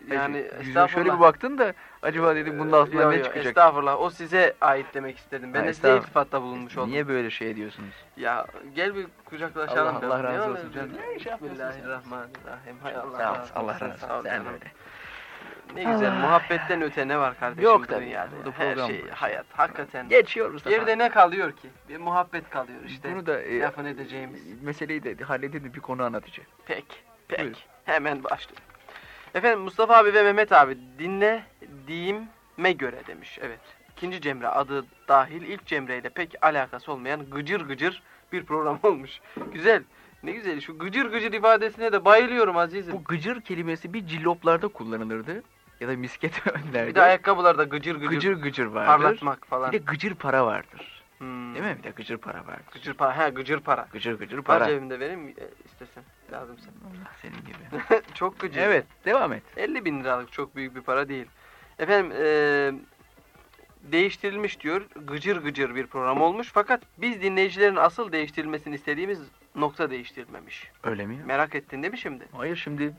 e, yani Yüzüme estağfurullah. şöyle bir baktın da acaba dedim bunun altından Yo, ne çıkacak? Estağfurullah. O size ait demek istedim. Ben Ha, de size iltifatta bulunmuş oldum. Niye böyle şey diyorsunuz? Ya gel bir kucaklaşalım. Allah- Allah razı olsun canım. Bismillahirrahmanirrahim. Hay Allah ol, razı Allah olsun. razı Sağ ol olsun. Sen canım. Ne güzel. Allah. Muhabbetten öte ne var kardeşim Yok bu dünyada? Bu Her şey, hayat. Hakikaten. Geçiyor Mustafa. Geride ne kalıyor ki? Bir muhabbet kalıyor işte. Bunu da e, lafını edeceğimiz. meseleyi de halledip bir konu anlatacağım. Pek. Pek. Buyurun. Hemen başlayalım. Efendim Mustafa abi ve Mehmet abi dinle diyime göre demiş. Evet. İkinci Cemre adı dahil ilk Cemre ile pek alakası olmayan gıcır gıcır bir program olmuş. Güzel. Ne güzel. Şu gıcır gıcır ifadesine de bayılıyorum azizim. Bu gıcır kelimesi bir cilloplarda kullanılırdı. Ya da misket önlerde. bir de ayakkabılarda gıcır gıcır, gıcır gıcır vardır. parlatmak falan. Bir de gıcır para vardır. Hmm. Değil mi? Bir de gıcır para vardır. Gıcır para. He gıcır para. Gıcır gıcır Var para. cebimde benim e, istesen. Lazımsa. Allah senin gibi. çok gıcır. evet, devam et. 50 bin liralık çok büyük bir para değil. Efendim eee, değiştirilmiş diyor. Gıcır gıcır bir program olmuş. Fakat biz dinleyicilerin asıl değiştirilmesini istediğimiz nokta değiştirilmemiş. Öyle mi? Merak ettin değil mi şimdi? Hayır şimdi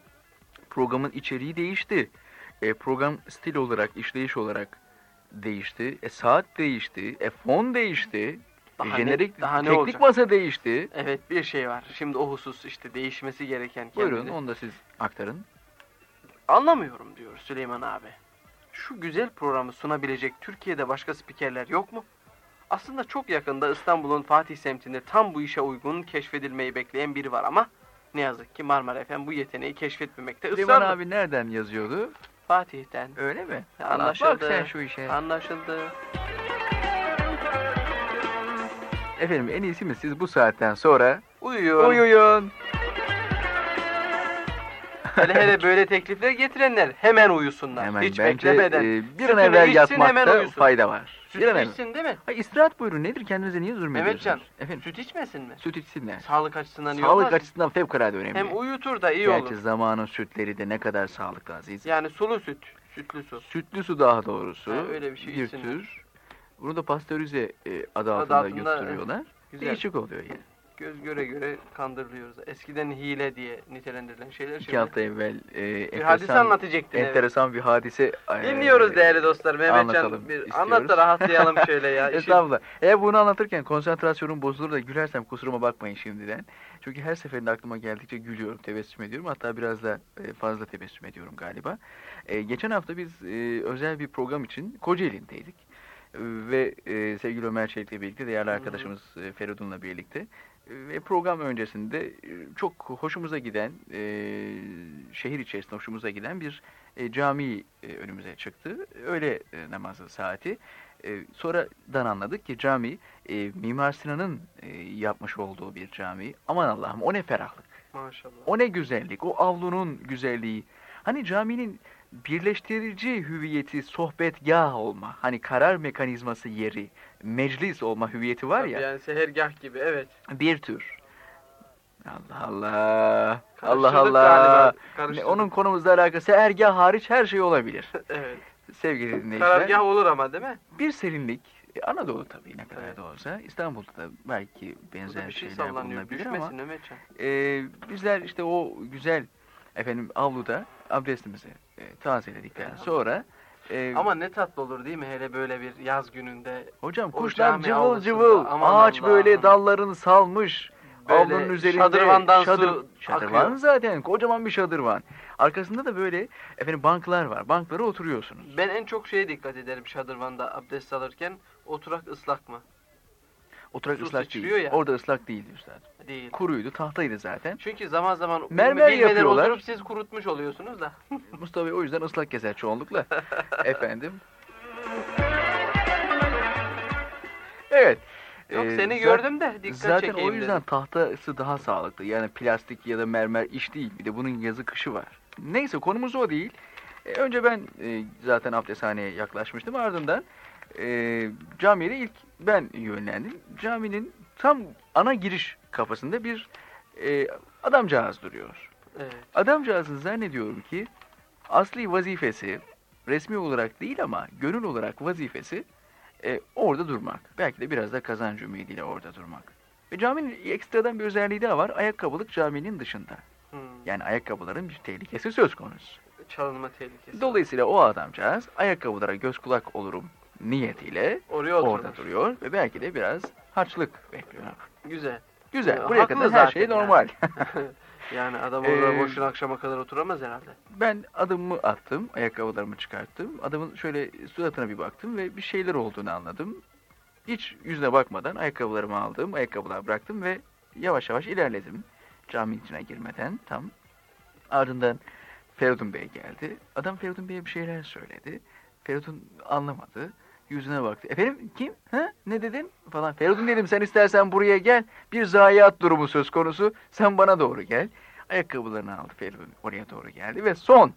programın içeriği değişti. E, program stil olarak, işleyiş olarak değişti. E, saat değişti. E, fon değişti. Daha e, ne- jenerik daha ne teknik olacak? masa değişti. Evet bir şey var. Şimdi o husus işte değişmesi gereken kendini. Buyurun onu da siz aktarın. Anlamıyorum diyor Süleyman abi. Şu güzel programı sunabilecek Türkiye'de başka spikerler yok mu? Aslında çok yakında İstanbul'un Fatih semtinde tam bu işe uygun keşfedilmeyi bekleyen biri var ama ne yazık ki Marmara FM bu yeteneği keşfetmemekte Süleyman ısrarlı. abi nereden yazıyordu? Fatih'ten. Öyle mi? Anlaşıldı. Bak sen şu işe. Anlaşıldı. Efendim en iyisi mi siz bu saatten sonra Uyuyor. uyuyun. Hele hele böyle teklifler getirenler hemen uyusunlar. Hemen Hiç bence beklemeden. e, bir an evvel yatmakta fayda var. Süt içsin değil mi? Ay istirahat buyurun nedir kendinize niye zulmediyorsunuz? Mehmetcan, Efendim Süt içmesin mi? süt içsinler. Sağlık açısından iyi Sağlık olmaz açısından fevkalade önemli. Hem uyutur da iyi Gerçi olur. zamanın sütleri de ne kadar sağlıklı aziz. Yani sulu süt. Sütlü su. Sütlü su daha doğrusu. Ha, öyle bir şey bir içsinler. tür. Bunu da pastörize e, adı altında, altında, yutturuyorlar. Güzel. Değişik oluyor yani. Göz göre göre kandırılıyoruz. Eskiden hile diye nitelendirilen şeyler İki şimdi. hafta evvel e, Bir hadise anlatacaktın. evet. enteresan bir hadise. e, Dinliyoruz değerli dostlar. Mehmetcan bir anlat da rahatlayalım şöyle ya. Estağfurullah. Eğer bunu anlatırken konsantrasyonum bozulur da gülersem kusuruma bakmayın şimdiden. Çünkü her seferinde aklıma geldikçe gülüyorum, tebessüm ediyorum. Hatta biraz da e, fazla tebessüm ediyorum galiba. E, geçen hafta biz e, özel bir program için Kocaeli'ndeydik. E, Ve e, sevgili Ömer Çelik'le birlikte, değerli arkadaşımız e, Feridun'la birlikte. Ve program öncesinde e, çok hoşumuza giden, e, şehir içerisinde hoşumuza giden bir e, cami e, önümüze çıktı. Öğle e, namazı saati. E, sonradan anladık ki cami e, Mimar Sinan'ın e, yapmış olduğu bir cami. Aman Allah'ım o ne ferahlık, Maşallah. o ne güzellik, o avlunun güzelliği. Hani caminin birleştirici hüviyeti sohbetgah olma, hani karar mekanizması yeri, meclis olma hüviyeti var Tabii ya, Yani sehergah gibi evet. bir tür. Allah Allah, Allah Allah. galiba, onun konumuzla alakası ergah hariç her şey olabilir. evet. Sevgili dinleyiciler. Karargah olur ama değil mi? Bir serinlik, e, Anadolu tabii ne kadar Evet. da olsa, İstanbul'da da belki benzer bir şey şeyler bulunabilir ama e, bizler işte o güzel efendim avluda abdestimizi e, tazeledikten sonra e, Ama ne tatlı olur değil mi? Hele böyle bir yaz gününde. hocam kuşlar cıvıl cıvıl, aman ağaç böyle Allah'ım. dallarını salmış. Böyle Avlunun üzerinde şadırvandan su şadır- şadırvan akıyor. zaten kocaman bir şadırvan. Arkasında da böyle efendim banklar var. Banklara oturuyorsunuz. Ben en çok şeye dikkat ederim şadırvanda abdest alırken. Oturak ıslak mı? Oturak ıslak değil. ya. Orada ıslak değildi üstad. Değil. Kuruydu, tahtaydı zaten. Çünkü zaman zaman Mermer yapıyorlar. oturup siz kurutmuş oluyorsunuz da. Mustafa Bey o yüzden ıslak gezer çoğunlukla. Efendim. Evet. Yok Ee, seni gördüm de dikkat Zaten çekeyim o yüzden dedim. tahtası daha sağlıklı. Yani plastik ya da mermer iş değil. Bir de bunun yazı kışı var. Neyse konumuz o değil. E, önce ben e, zaten abdesthaneye yaklaşmıştım. Ardından e, camiye ilk ben yönlendim. Caminin tam ana giriş kapısında bir e, adamcağız duruyor. Evet. Adamcağızın zannediyorum ki asli vazifesi resmi olarak değil ama gönül olarak vazifesi e, orada durmak. Belki de biraz da kazanç ümidiyle orada durmak. Ve caminin ekstradan bir özelliği daha var. Ayakkabılık caminin dışında. Hmm. Yani ayakkabıların bir tehlikesi söz konusu. Çalınma tehlikesi. Dolayısıyla o adamcağız ayakkabılara göz kulak olurum niyetiyle Oraya oturmuş. orada duruyor ve belki de biraz harçlık bekliyor. Güzel. Güzel. Ya, Buraya kadar her şey yani. normal. Yani adam orada Ee, boşuna akşama kadar oturamaz herhalde. Ben adımımı attım, ayakkabılarımı çıkarttım. Adamın şöyle suratına bir baktım ve bir şeyler olduğunu anladım. Hiç yüzüne bakmadan ayakkabılarımı aldım, ayakkabılar bıraktım ve yavaş yavaş ilerledim. Caminin içine girmeden tam. Ardından Feridun Bey geldi. Adam Feridun Bey'e bir şeyler söyledi. Feridun anlamadı. Yüzüne baktı. Efendim kim? Ha? Ne dedin? Falan. Feridun dedim sen istersen buraya gel. Bir zayiat durumu söz konusu. Sen bana doğru gel. Ayakkabılarını aldı Feridun oraya doğru geldi ve son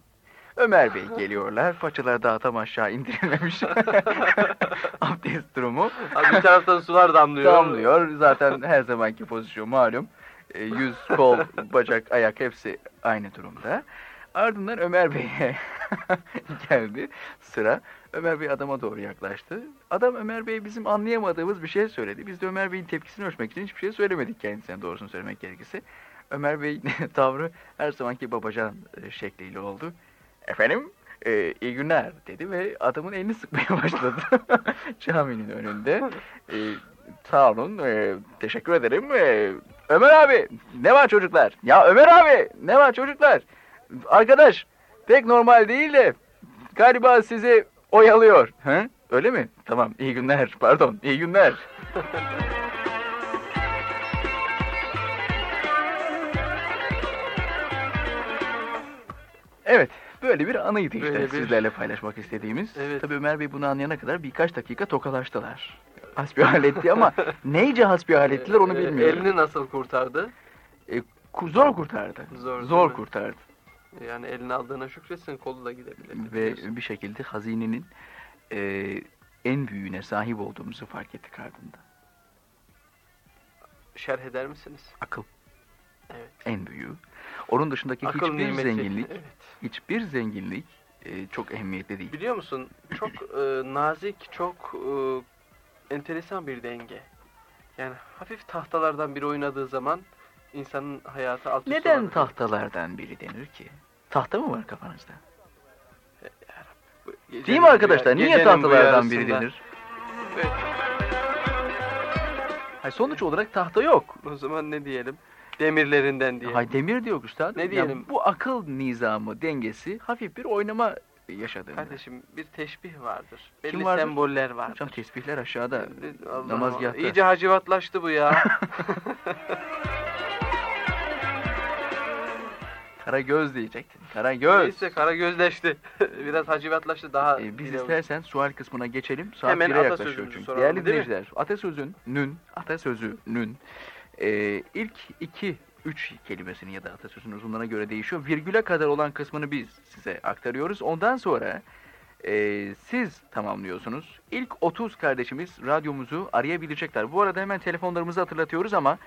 Ömer Bey geliyorlar. Paçalar daha tam aşağı indirilmemiş. Abdest durumu. Abi bir taraftan sular damlıyor. Damlıyor. Zaten her zamanki pozisyon malum. E, yüz, kol, bacak, ayak hepsi aynı durumda. Ardından Ömer Bey'e geldi sıra. Ömer Bey adama doğru yaklaştı. Adam Ömer Bey bizim anlayamadığımız bir şey söyledi. Biz de Ömer Bey'in tepkisini ölçmek için hiçbir şey söylemedik kendisine doğrusunu söylemek gerekirse. Ömer Bey tavrı her zamanki babacan e, şekliyle oldu. Efendim e, iyi günler dedi ve adamın elini sıkmaya başladı caminin önünde. E, sağ olun e, teşekkür ederim. E, Ömer abi ne var çocuklar? Ya Ömer abi ne var çocuklar? Arkadaş pek normal değil de galiba sizi oyalıyor. He? Öyle mi? Tamam iyi günler pardon iyi günler. Evet, böyle bir anıydı işte Böyle bir- sizlerle paylaşmak istediğimiz. Evet. Tabii Ömer Bey bunu anlayana kadar birkaç dakika tokalaştılar. Hasbihal etti ama neyce hasbihal ettiler onu Ee, bilmiyorum. Elini nasıl kurtardı? Ku- Zor kurtardı. Zor, Zor kurtardı. Yani elini aldığına şükretsin kolu da gidebilirdi. Ve bir şekilde hazinenin e, en büyüğüne sahip olduğumuzu fark ettik ardından. Şerh eder misiniz? Akıl Evet. en büyüğü. Onun dışındaki Akıl hiçbir nimeti. zenginlik, Evet. hiçbir zenginlik e, çok ehemmiyetli değil. Biliyor musun? Çok e, nazik, çok e, enteresan bir denge. Yani hafif tahtalardan biri oynadığı zaman insanın hayatı alt üst Neden tahtalardan biri denir ki? Tahta mı var kafanızda? Gecenin Değil mi arkadaşlar? Niye tahtalardan biri denir? Evet. Hayır, sonuç olarak tahta yok. O zaman ne diyelim? Demirlerinden diyelim. Hay demir de yok üstad. Ne Yani diyelim? bu akıl nizamı, dengesi hafif bir oynama yaşadığında. Kardeşim bir teşbih vardır. Belli Kim vardır? semboller vardır. Hocam tesbihler aşağıda. Allah namazgahta. Allah. İyice hacivatlaştı bu ya. Kara göz diyecektin. Kara göz. Neyse kara gözleşti. Biraz hacivatlaştı daha. Ee, biz istersen sual kısmına geçelim. Saat Hemen 1'e yaklaşıyor çünkü. soralım, Değerli dinleyiciler, atasözünün, atasözünün e, ilk iki, üç kelimesini ya da atasözünün uzunluğuna göre değişiyor. Virgüle kadar olan kısmını biz size aktarıyoruz. Ondan sonra e, siz tamamlıyorsunuz. İlk 30 kardeşimiz radyomuzu arayabilecekler. Bu arada hemen telefonlarımızı hatırlatıyoruz ama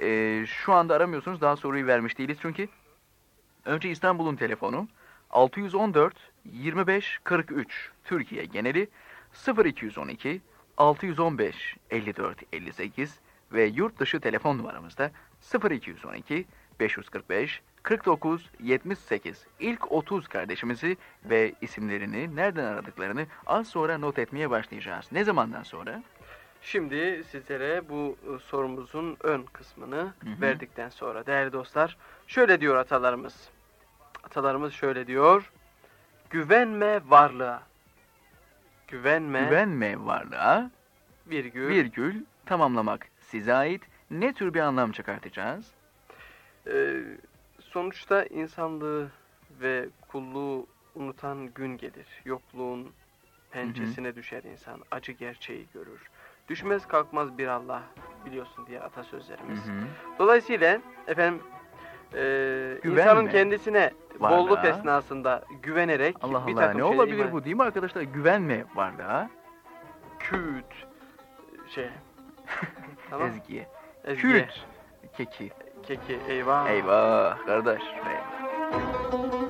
e, şu anda aramıyorsunuz. Daha soruyu vermiş değiliz çünkü. Önce İstanbul'un telefonu 614 25 43 Türkiye geneli 0212 615 54 58 ve yurt dışı telefon numaramızda 0212 545 49 78. İlk 30 kardeşimizi ve isimlerini nereden aradıklarını az sonra not etmeye başlayacağız. Ne zamandan sonra? Şimdi sizlere bu e, sorumuzun ön kısmını hı. verdikten sonra değerli dostlar şöyle diyor atalarımız. Atalarımız şöyle diyor. Güvenme varlığa. Güvenme, Güvenme varlığa, virgül, virgül, tamamlamak size ait ne tür bir anlam çıkartacağız? Ee, sonuçta insanlığı ve kulluğu unutan gün gelir. Yokluğun pençesine düşer insan. Acı gerçeği görür. Düşmez kalkmaz bir Allah biliyorsun diye atasözlerimiz. Hı hı. Dolayısıyla efendim e, Güvenme. insanın kendisine Varlığa. bolluk esnasında güvenerek Allah bir Allah takım ne şey olabilir iman- bu değil mi arkadaşlar? Güvenme varlığa, Küt şey tamam. ezgiye, Ezgiye. küt, keki, keki eyvah. Eyvah kardeş. Eyvah.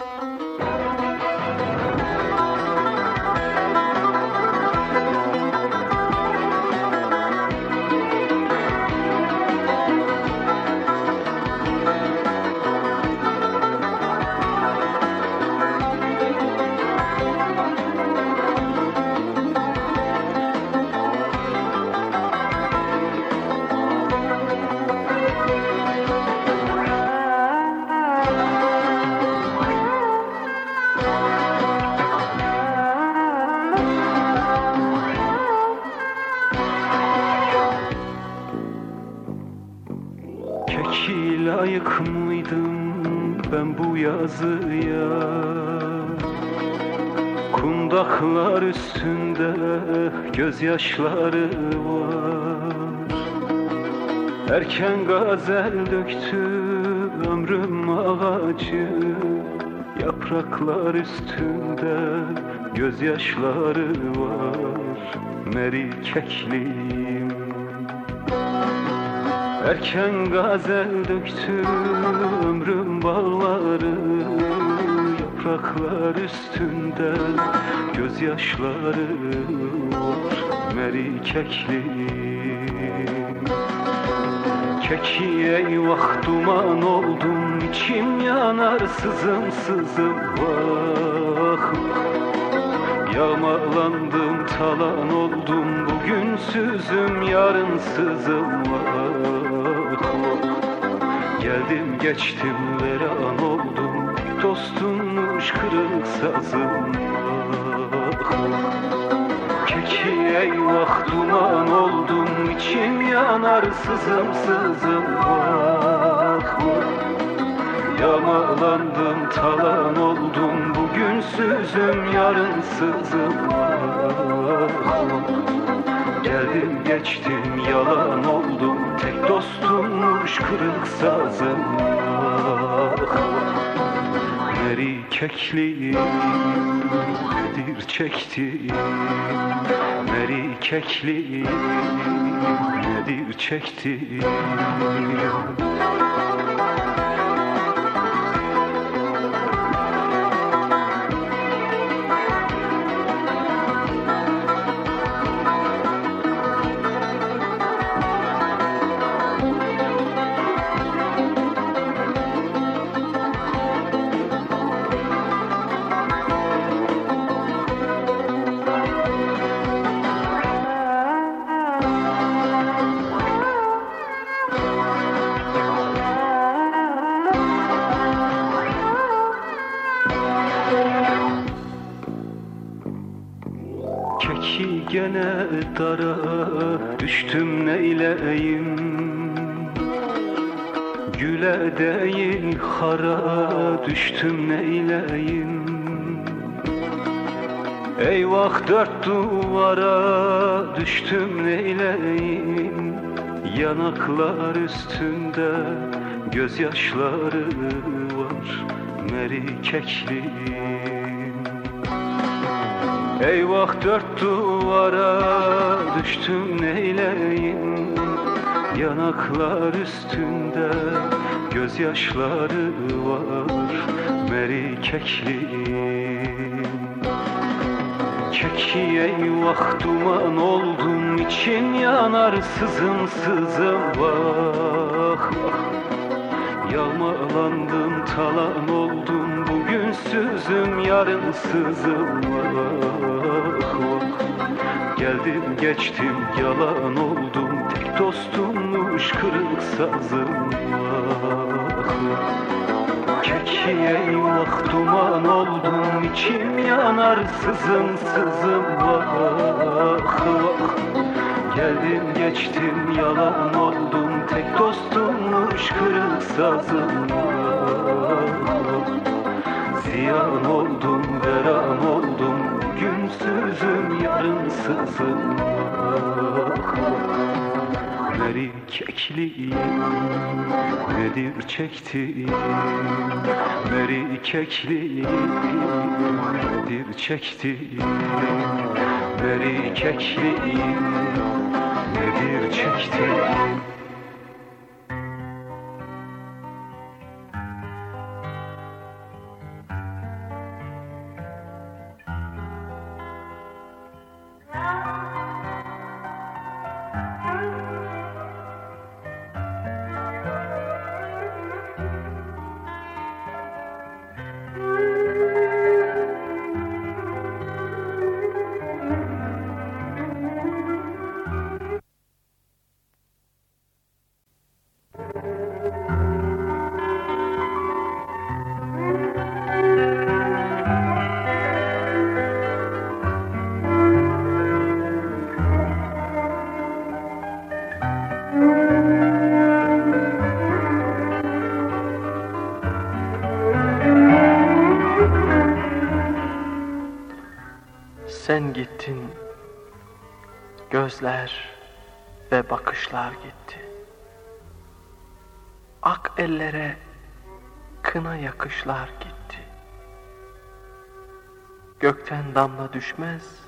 Yazıya Kundaklar üstünde gözyaşları var. Erken gazel döktü ömrüm ağacı. Yapraklar üstünde gözyaşları var. Meri keklim Erken gazel döktü ömrüm bağları Yapraklar üstünde gözyaşları var Meri keklim Keki eyvah duman oldum içim yanar sızım sızım vah. Yağmalandım talan oldum bugünsüzüm yarınsızım vah Geldim geçtim veran oldum. Dostummuş kırık sazım Keki eyvah duman oldum. İçim yanar sızım sızım vah Yağmalandım talan oldum. Bugünsüzüm yarınsızım vah vah Geldim geçtim yalan oldum dostummuş kırık sazım vah vah Meri kekliğim nedir çektiğim Meri Eyvah dört duvara düştüm neyleyim Yanaklar üstünde gözyaşları var Meri kekliğim Eyvah dört duvara düştüm neyleyim Yanaklar üstünde gözyaşları var Meri kekliğim Keki eyvah duman oldum için yanar sızım sızım. Vah vah Yağmalandım talan oldum bugünsüzüm yarınsızım vah vah Geldim geçtim yalan oldum tek dostummuş kırık sazım. Vah vah Keki eyvah duman oldum içim yanar sızım sızım. Vah vah Geldim geçtim yalan oldum. Tek dostummuş kırık sazım Ziyan oldum veran oldum. Günsüzüm yarınsızım Meri kekliğim nedir çektiğim Meri kekliğim nedir çektiğim Meri kekliğim nedir çektiğim Sen gittin, gözler ve bakışlar gitti. Ak ellere kına yakışlar gitti. Gökten damla düşmez,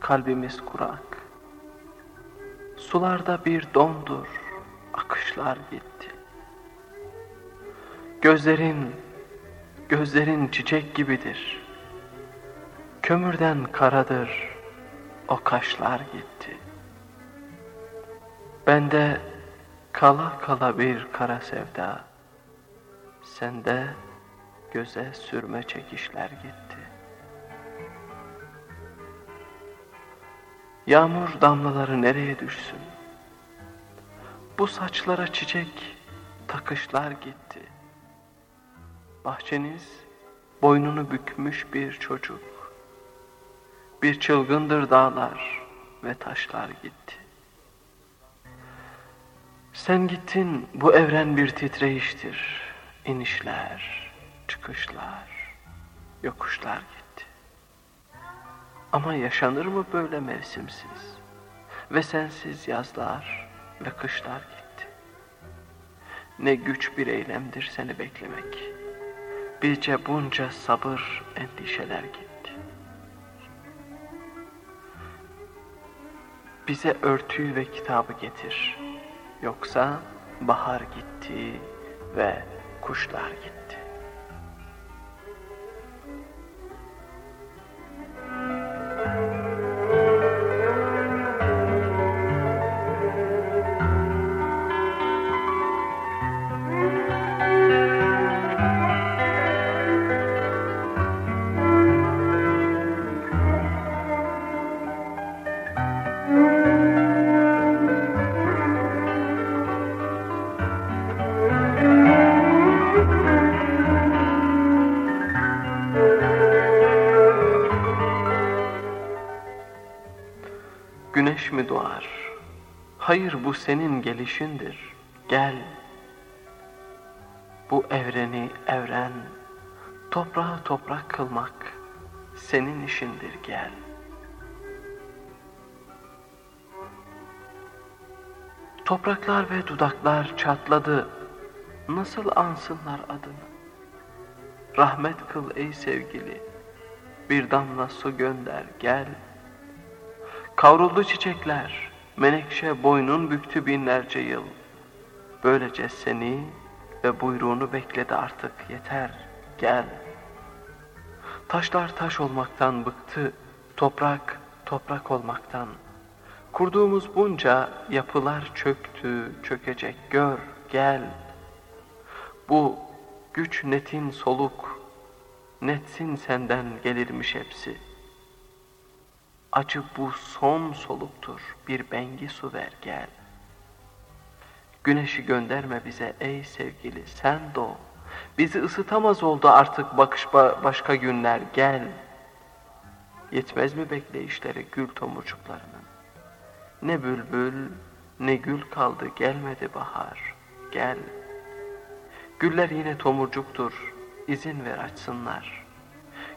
kalbimiz kurak. Sularda bir dondur, akışlar gitti. Gözlerin, gözlerin çiçek gibidir. Kömürden karadır, o kaşlar gitti. Bende kala kala bir kara sevda, sende göze sürme çekişler gitti. Yağmur damlaları nereye düşsün? Bu saçlara çiçek takışlar gitti. Bahçeniz boynunu bükmüş bir çocuk. Bir çılgındır dağlar ve taşlar gitti. Sen gittin bu evren bir titreyiştir. İnişler, çıkışlar, yokuşlar gitti. Ama yaşanır mı böyle mevsimsiz? Ve sensiz yazlar ve kışlar gitti. Ne güç bir eylemdir seni beklemek. Bilce bunca sabır, endişeler gitti. Bize örtüyü ve kitabı getir. Yoksa bahar gitti ve kuşlar gitti. Bu senin gelişindir. Gel. Bu evreni evren, toprağı toprak kılmak senin işindir gel. Topraklar ve dudaklar çatladı. Nasıl ansınlar adını? Rahmet kıl ey sevgili. Bir damla su gönder gel. Kavruldu çiçekler, menekşe boynun büktü binlerce yıl. Böylece seni ve buyruğunu bekledi artık yeter, gel. Taşlar taş olmaktan bıktı, toprak toprak olmaktan. Kurduğumuz bunca yapılar çöktü, çökecek gör, gel. Bu güç netin soluk, netsin senden gelirmiş hepsi. Acı bu son soluktur, bir bengi su ver gel. Güneşi gönderme bize ey sevgili, sen doğ. Bizi ısıtamaz oldu artık bakış başka günler, gel. Yetmez mi bekleyişleri gül tomurcuklarının? Ne bülbül, ne gül kaldı, gelmedi bahar, gel. Güller yine tomurcuktur, izin ver açsınlar.''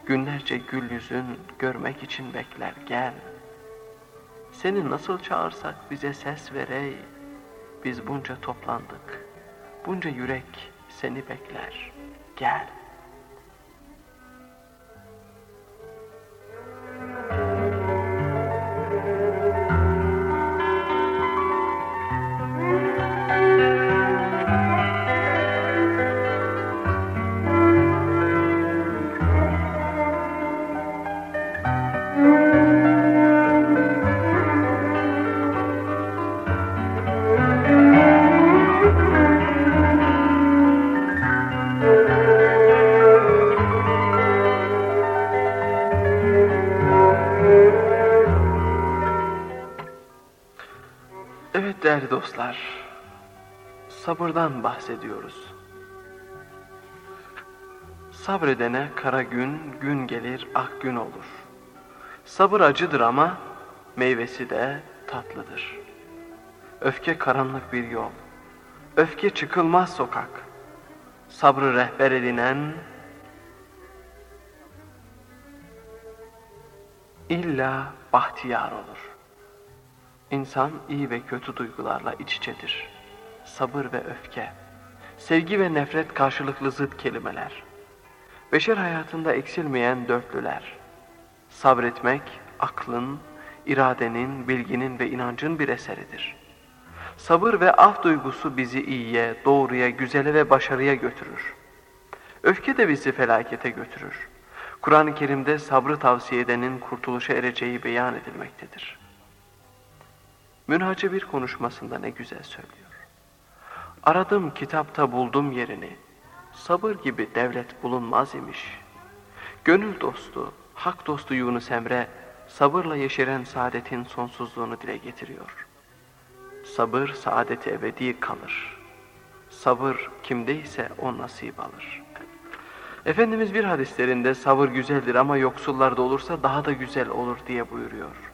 Günlerce gül yüzün görmek için bekler gel. Seni nasıl çağırsak bize ses ver ey. Biz bunca toplandık. Bunca yürek seni bekler. Gel. Dostlar, sabırdan bahsediyoruz. Sabredene kara gün, gün gelir ak gün olur. Sabır acıdır ama meyvesi de tatlıdır. Öfke karanlık bir yol. Öfke çıkılmaz sokak. Sabrı rehber edinen illa bahtiyar olur. İnsan iyi ve kötü duygularla iç içedir. Sabır ve öfke, sevgi ve nefret karşılıklı zıt kelimeler. Beşer hayatında eksilmeyen dörtlüler. Sabretmek, aklın, iradenin, bilginin ve inancın bir eseridir. Sabır ve af duygusu bizi iyiye, doğruya, güzele ve başarıya götürür. Öfke de bizi felakete götürür. Kur'an-ı Kerim'de sabrı tavsiye edenin kurtuluşa ereceği beyan edilmektedir. Münhacı bir konuşmasında ne güzel söylüyor. Aradım kitapta buldum yerini. Sabır gibi devlet bulunmaz imiş. Gönül dostu, hak dostu Yunus Emre sabırla yeşeren saadetin sonsuzluğunu dile getiriyor. Sabır saadeti ebedi kalır. Sabır kimdeyse o nasip alır. Efendimiz bir hadislerinde sabır güzeldir ama yoksullarda olursa daha da güzel olur diye buyuruyor.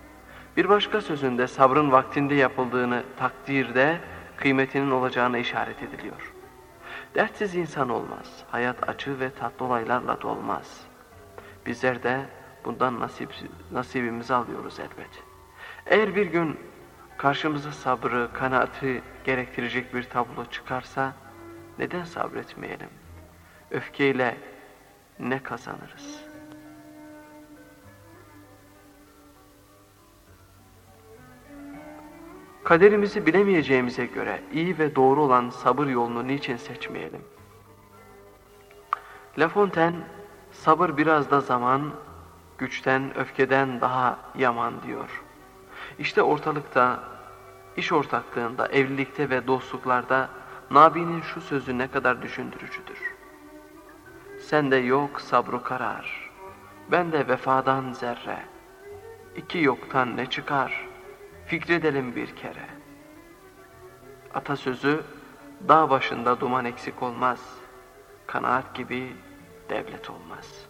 Bir başka sözünde sabrın vaktinde yapıldığını takdirde kıymetinin olacağına işaret ediliyor. Dertsiz insan olmaz. Hayat acı ve tatlı olaylarla dolmaz. Bizler de bundan nasip, nasibimizi alıyoruz elbet. Eğer bir gün karşımıza sabrı, kanaati gerektirecek bir tablo çıkarsa neden sabretmeyelim? Öfkeyle ne kazanırız? Kaderimizi bilemeyeceğimize göre iyi ve doğru olan sabır yolunu niçin seçmeyelim? La Fontaine, sabır biraz da zaman, güçten, öfkeden daha yaman diyor. İşte ortalıkta, iş ortaklığında, evlilikte ve dostluklarda Nabi'nin şu sözü ne kadar düşündürücüdür. Sende yok sabru karar, ben de vefadan zerre. İki yoktan ne çıkar, fikredelim bir kere. Atasözü, dağ başında duman eksik olmaz, kanaat gibi devlet olmaz.''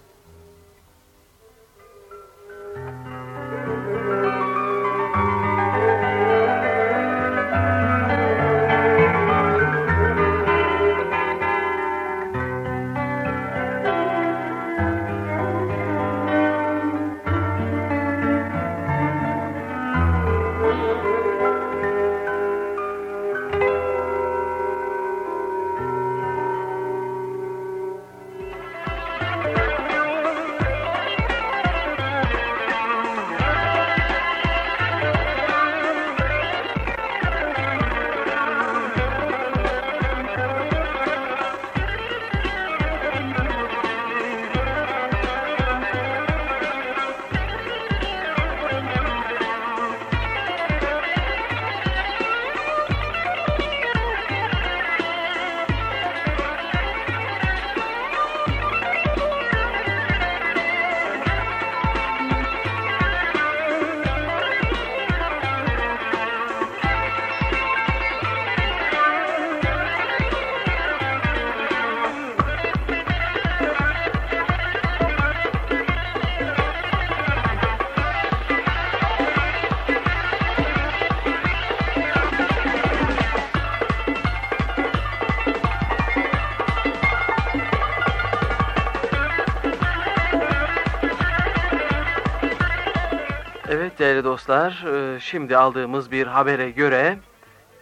Değerli dostlar, e, şimdi aldığımız bir habere göre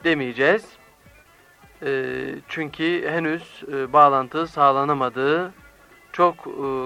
demeyeceğiz. E, çünkü henüz e, bağlantı sağlanamadığı çok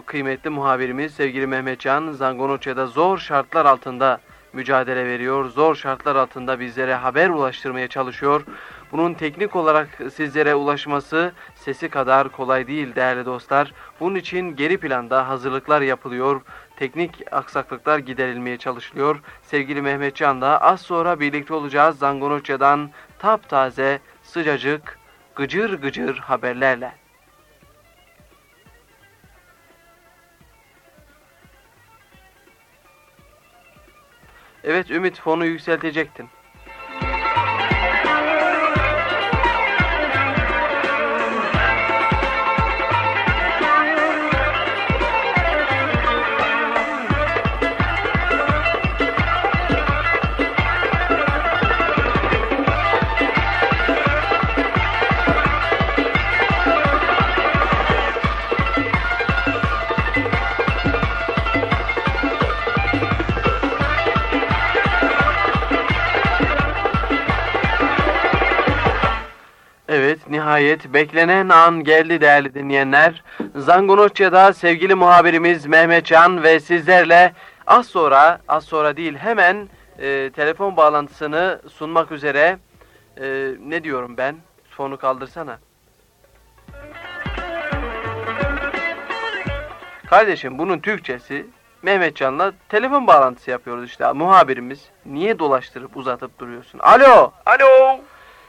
kıymetli muhabirimiz sevgili Mehmetcan Zangonoçya'da zor şartlar altında mücadele veriyor. Zor şartlar altında bizlere haber ulaştırmaya çalışıyor. Bunun teknik olarak sizlere ulaşması sesi kadar kolay değil değerli dostlar. Bunun için geri planda hazırlıklar yapılıyor teknik aksaklıklar giderilmeye çalışılıyor. Sevgili Mehmetcan da az sonra birlikte olacağız Zangonoçya'dan taptaze, sıcacık, gıcır gıcır haberlerle. Evet Ümit fonu yükseltecektin. Nihayet beklenen an geldi değerli dinleyenler. Zangonoçya'da sevgili muhabirimiz Mehmetcan ve sizlerle az sonra, az sonra değil hemen e, telefon bağlantısını sunmak üzere. E, ne diyorum ben? Fonu kaldırsana. Kardeşim bunun Türkçesi Mehmetcan'la telefon bağlantısı yapıyoruz işte. Muhabirimiz niye dolaştırıp uzatıp duruyorsun? Alo! Alo.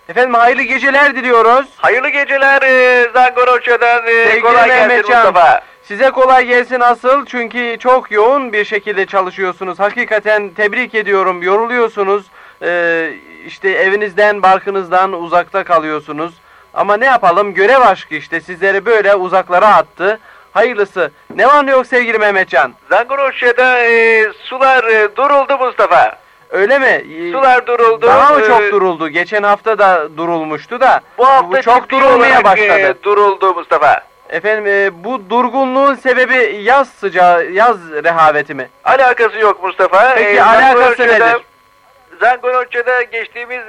Efendim hayırlı geceler diliyoruz. Hayırlı geceler e, Zangoroçya'dan. E, Sevgili kolay gelsin Mehmetcan. Mustafa. Size kolay gelsin asıl çünkü çok yoğun bir şekilde çalışıyorsunuz. Hakikaten tebrik ediyorum. Yoruluyorsunuz. Ee, işte evinizden, barkınızdan uzakta kalıyorsunuz. Ama ne yapalım görev aşkı işte sizleri böyle uzaklara attı. Hayırlısı. Ne var ne yok sevgili Mehmetcan? Zangoroçya'da e, sular e, duruldu Mustafa. Öyle mi? Ee, Sular duruldu. Daha mı E, çok duruldu? Geçen hafta da durulmuştu da. Bu hafta çok durulmaya başladı. e, duruldu Mustafa. Efendim e, bu durgunluğun sebebi yaz sıcağı, yaz rehaveti mi? Alakası yok Mustafa. Peki, Ee, alakası nedir? Zangoroçya'da geçtiğimiz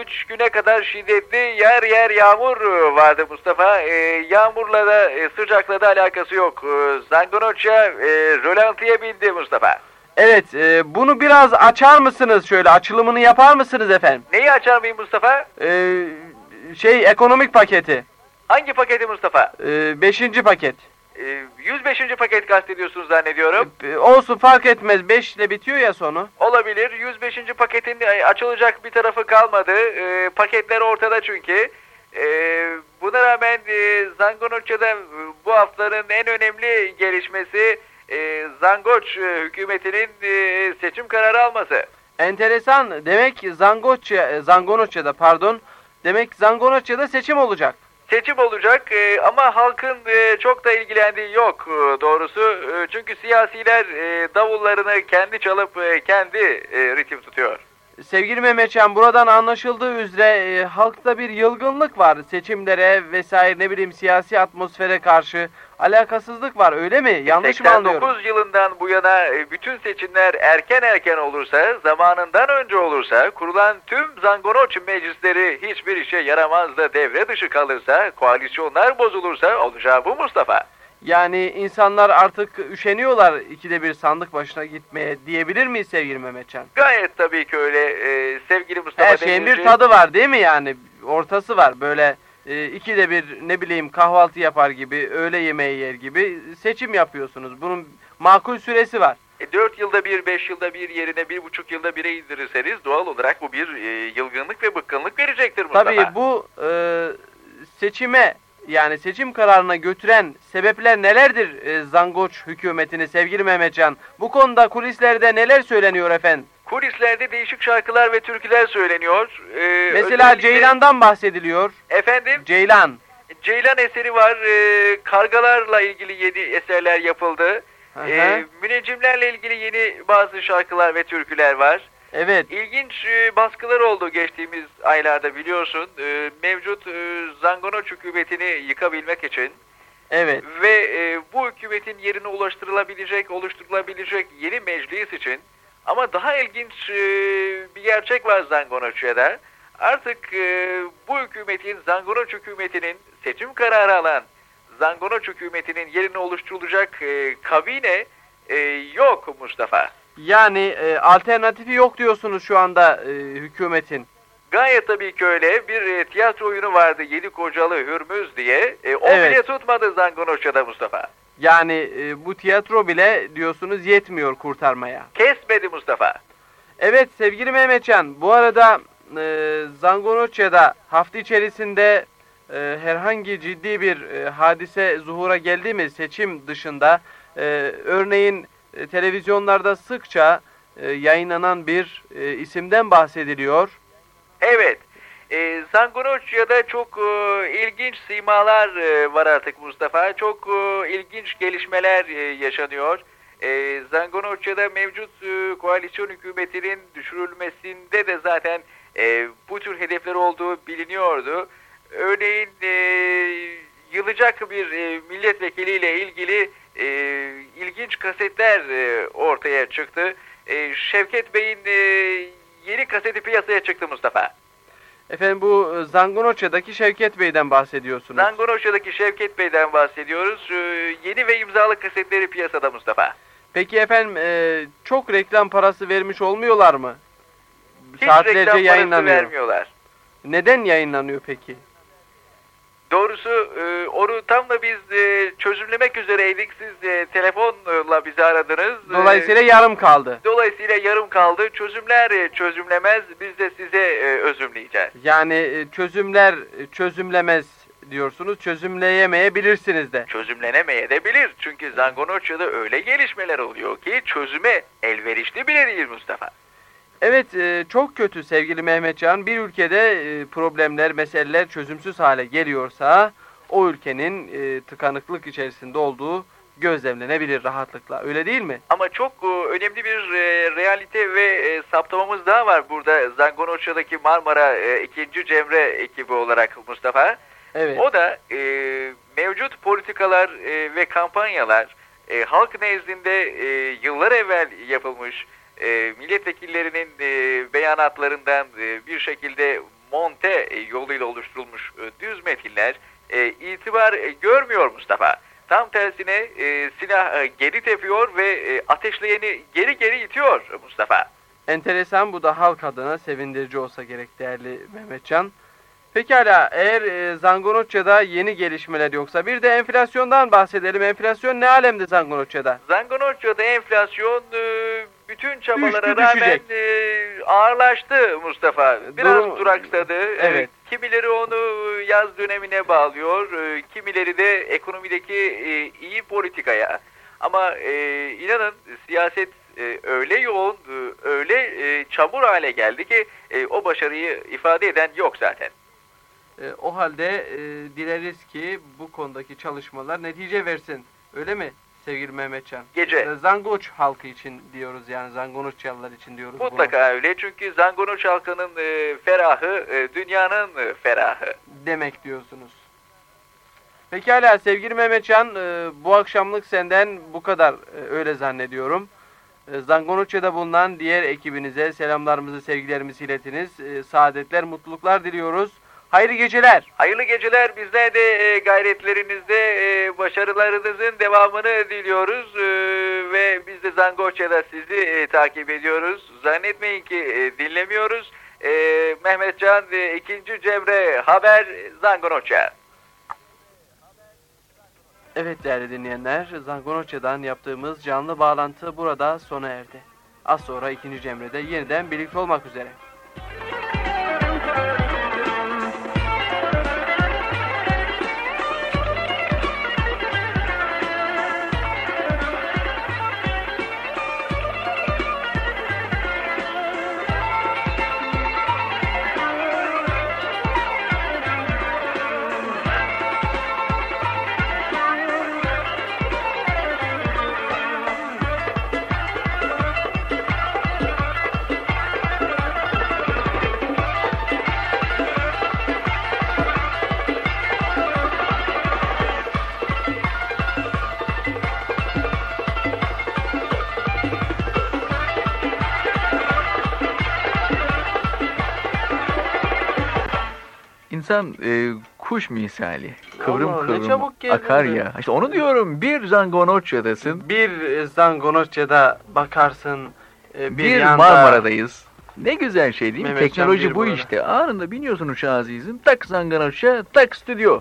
3 güne kadar şiddetli yer yer yağmur e, vardı Mustafa. E, yağmurla da e, sıcakla da alakası yok. E, Zangoroçya e, rölantiye bindi Mustafa. Evet, e, bunu biraz açar mısınız şöyle, açılımını yapar mısınız efendim? Neyi açar mıyım Mustafa? E, şey, ekonomik paketi, Hangi paketi Mustafa? e, beşinci paket. E, 105. paket kastediyorsunuz zannediyorum. E, olsun fark etmez, beş ile bitiyor ya sonu. Olabilir. 105. paketin e, açılacak bir tarafı kalmadı. E, paketler ortada çünkü. E, buna rağmen e, Zangonoçya'da e, bu haftanın en önemli gelişmesi e, Zangoç e, hükümetinin e, seçim kararı alması. Enteresan, demek Zangoçya, e, Zangonoçya'da pardon, demek Zangonoçya'da seçim olacak. Seçim olacak e, ama halkın e, çok da ilgilendiği yok e, doğrusu. E, çünkü siyasiler e, davullarını kendi çalıp e, kendi e, ritim tutuyor. Sevgili Mehmetcan, buradan anlaşıldığı üzere e, halkta bir yılgınlık var. Seçimlere vesaire ne bileyim siyasi atmosfere karşı alakasızlık var öyle mi? Yanlış mı anlıyorum? 89 yılından bu yana e, bütün seçimler erken erken olursa, zamanından önce olursa, kurulan tüm Zangoroç meclisleri hiçbir işe yaramaz da devre dışı kalırsa, koalisyonlar bozulursa olacağı bu Mustafa. Yani insanlar artık üşeniyorlar ikide bir sandık başına gitmeye diyebilir miyiz sevgili Mehmetcan? Gayet tabii ki öyle e, sevgili Mustafa Her şeyin bir tadı var değil mi yani? Ortası var böyle e, ikide bir ne bileyim kahvaltı yapar gibi, öğle yemeği yer gibi seçim yapıyorsunuz. Bunun makul süresi var. E, 4 yılda bir, 5 yılda bir yerine 1,5 yılda bire indirirseniz doğal olarak bu bir e, yılgınlık ve bıkkınlık verecektir Mustafa. Tabii bu e, seçime yani seçim kararına götüren sebepler nelerdir e, Zangoç hükümetini sevgili Mehmetcan? Bu konuda kulislerde neler söyleniyor efendim? Kulislerde değişik şarkılar ve türküler söyleniyor. E, Mesela özellikle- Ceylan'dan bahsediliyor. Efendim? Ceylan. Ceylan eseri var. e, kargalarla ilgili yeni eserler yapıldı. E, hı. müneccimlerle ilgili yeni bazı şarkılar ve türküler var. Evet. İlginç e, baskılar oldu geçtiğimiz aylarda biliyorsun. E, mevcut e, hükümetini yıkabilmek için Evet. ve e, bu hükümetin yerine ulaştırılabilecek, oluşturulabilecek yeni meclis için ama daha ilginç e, bir gerçek var Zangonoçya'da. Artık e, bu hükümetin, Zangonoç hükümetinin seçim kararı alan Zangonoç hükümetinin yerine oluşturulacak e, kabine e, yok Mustafa. Yani e, alternatifi yok diyorsunuz şu anda e, hükümetin. Gayet tabii ki öyle. Bir e, tiyatro oyunu vardı Yedi Kocalı Hürmüz diye. E, o Evet. bile tutmadı Zangonoçya'da Mustafa. Yani e, bu tiyatro bile diyorsunuz yetmiyor kurtarmaya. Kesmedi Mustafa. Evet sevgili Mehmetcan bu arada e, Zangonoçya'da hafta içerisinde e, herhangi ciddi bir e, hadise zuhura geldi mi seçim dışında e, örneğin e, televizyonlarda sıkça e, yayınlanan bir e, isimden bahsediliyor. Evet. E, Zangonoçya'da çok e, ilginç simalar e, var artık Mustafa. Çok e, ilginç gelişmeler e, yaşanıyor. E, Zangonoçya'da mevcut e, koalisyon hükümetinin düşürülmesinde de zaten e, bu tür hedefler olduğu biliniyordu. Örneğin e, yılacak bir e, milletvekiliyle ilgili e, ilginç kasetler e, ortaya çıktı. E, Şevket Bey'in e, yeni kaseti piyasaya çıktı Mustafa. Efendim bu e, Zangonoçya'daki Şevket Bey'den bahsediyorsunuz. Zangonoşa'daki Şevket Bey'den bahsediyoruz. Ee, yeni ve imzalı kasetleri piyasada Mustafa. Peki efendim e, çok reklam parası vermiş olmuyorlar mı? Hiç Saatlerce reklam parası yayınlanıyor. vermiyorlar. Neden yayınlanıyor peki? Doğrusu e, onu tam da biz e, çözümlemek üzereydik. Siz e, telefonla bizi aradınız. E, Dolayısıyla yarım kaldı. Dolayısıyla yarım kaldı. Çözümler e, çözümlemez. Biz de size e, özümleyeceğiz. Yani e, çözümler e, çözümlemez diyorsunuz. Çözümleyemeyebilirsiniz de. Çözümlenemeye de bilir. Çünkü Zangonoçya'da öyle gelişmeler oluyor ki çözüme elverişli bile değil Mustafa. Evet e, çok kötü sevgili Mehmetcan. Bir ülkede e, problemler, meseleler çözümsüz hale geliyorsa o ülkenin e, tıkanıklık içerisinde olduğu gözlemlenebilir rahatlıkla. Öyle değil mi? Ama çok önemli bir realite ve saptamamız daha var burada Zangonoçya'daki Marmara e, 2. Cemre ekibi olarak Mustafa. Evet. O da e, mevcut politikalar e, ve kampanyalar e, halk nezdinde e, yıllar evvel yapılmış e, milletvekillerinin e, beyanatlarından e, bir şekilde monte e, yoluyla oluşturulmuş e, düz metinler e, itibar e, görmüyor Mustafa. Tam tersine e, silah e, geri tepiyor ve e, ateşleyeni geri geri itiyor Mustafa. Enteresan bu da halk adına sevindirici olsa gerek değerli Mehmetcan. Pekala eğer e, Zangonoçya'da yeni gelişmeler yoksa bir de enflasyondan bahsedelim. Enflasyon ne alemde Zangonoçya'da? Zangonoçya'da enflasyon e, bütün çabalara Düştü, rağmen düşecek. e, ağırlaştı Mustafa. Biraz Durum- duraksadı. Evet. Kimileri onu yaz dönemine bağlıyor. e, Kimileri de ekonomideki e, iyi politikaya. Ama e, inanın siyaset e, öyle yoğun, e, öyle e, çamur hale geldi ki e, o başarıyı ifade eden yok zaten. E, o halde e, dileriz ki bu konudaki çalışmalar netice versin. Öyle mi sevgili Mehmetcan? Gece. E, Zangoç halkı için diyoruz yani Zangonoçyalılar için diyoruz bunu. Mutlaka öyle çünkü Zangonoç halkının e, ferahı e, dünyanın e, ferahı. demek diyorsunuz. Pekala sevgili Mehmetcan e, bu akşamlık senden bu kadar e, öyle zannediyorum. E, Zangonoçya'da bulunan diğer ekibinize selamlarımızı sevgilerimizi iletiniz. E, saadetler, mutluluklar diliyoruz. Hayırlı geceler. Hayırlı geceler. Bizler de e, gayretlerinizde e, başarılarınızın devamını diliyoruz. E, ve biz de Zangoçya'da sizi e, takip ediyoruz. Zannetmeyin ki e, dinlemiyoruz. E, Mehmetcan e, 2. Cemre Haber Zangonoçya. Evet değerli dinleyenler, Zangonoçya'dan yaptığımız canlı bağlantı burada sona erdi. Az sonra ikinci Cemre'de yeniden birlikte olmak üzere. İnsan e, kuş misali. Kıvrım Allah, ne kıvrım çabuk akar be. ya. İşte onu diyorum. Bir Zangonoçya'dasın. Bir Zangonoçya'da bakarsın e, bir, Bir, yanda Marmara'dayız. Ne güzel şey değil mi? Mehmetcan Teknoloji bir bu işte. Anında biniyorsun uçağa azizim. Tak Zangonoçya, tak stüdyo.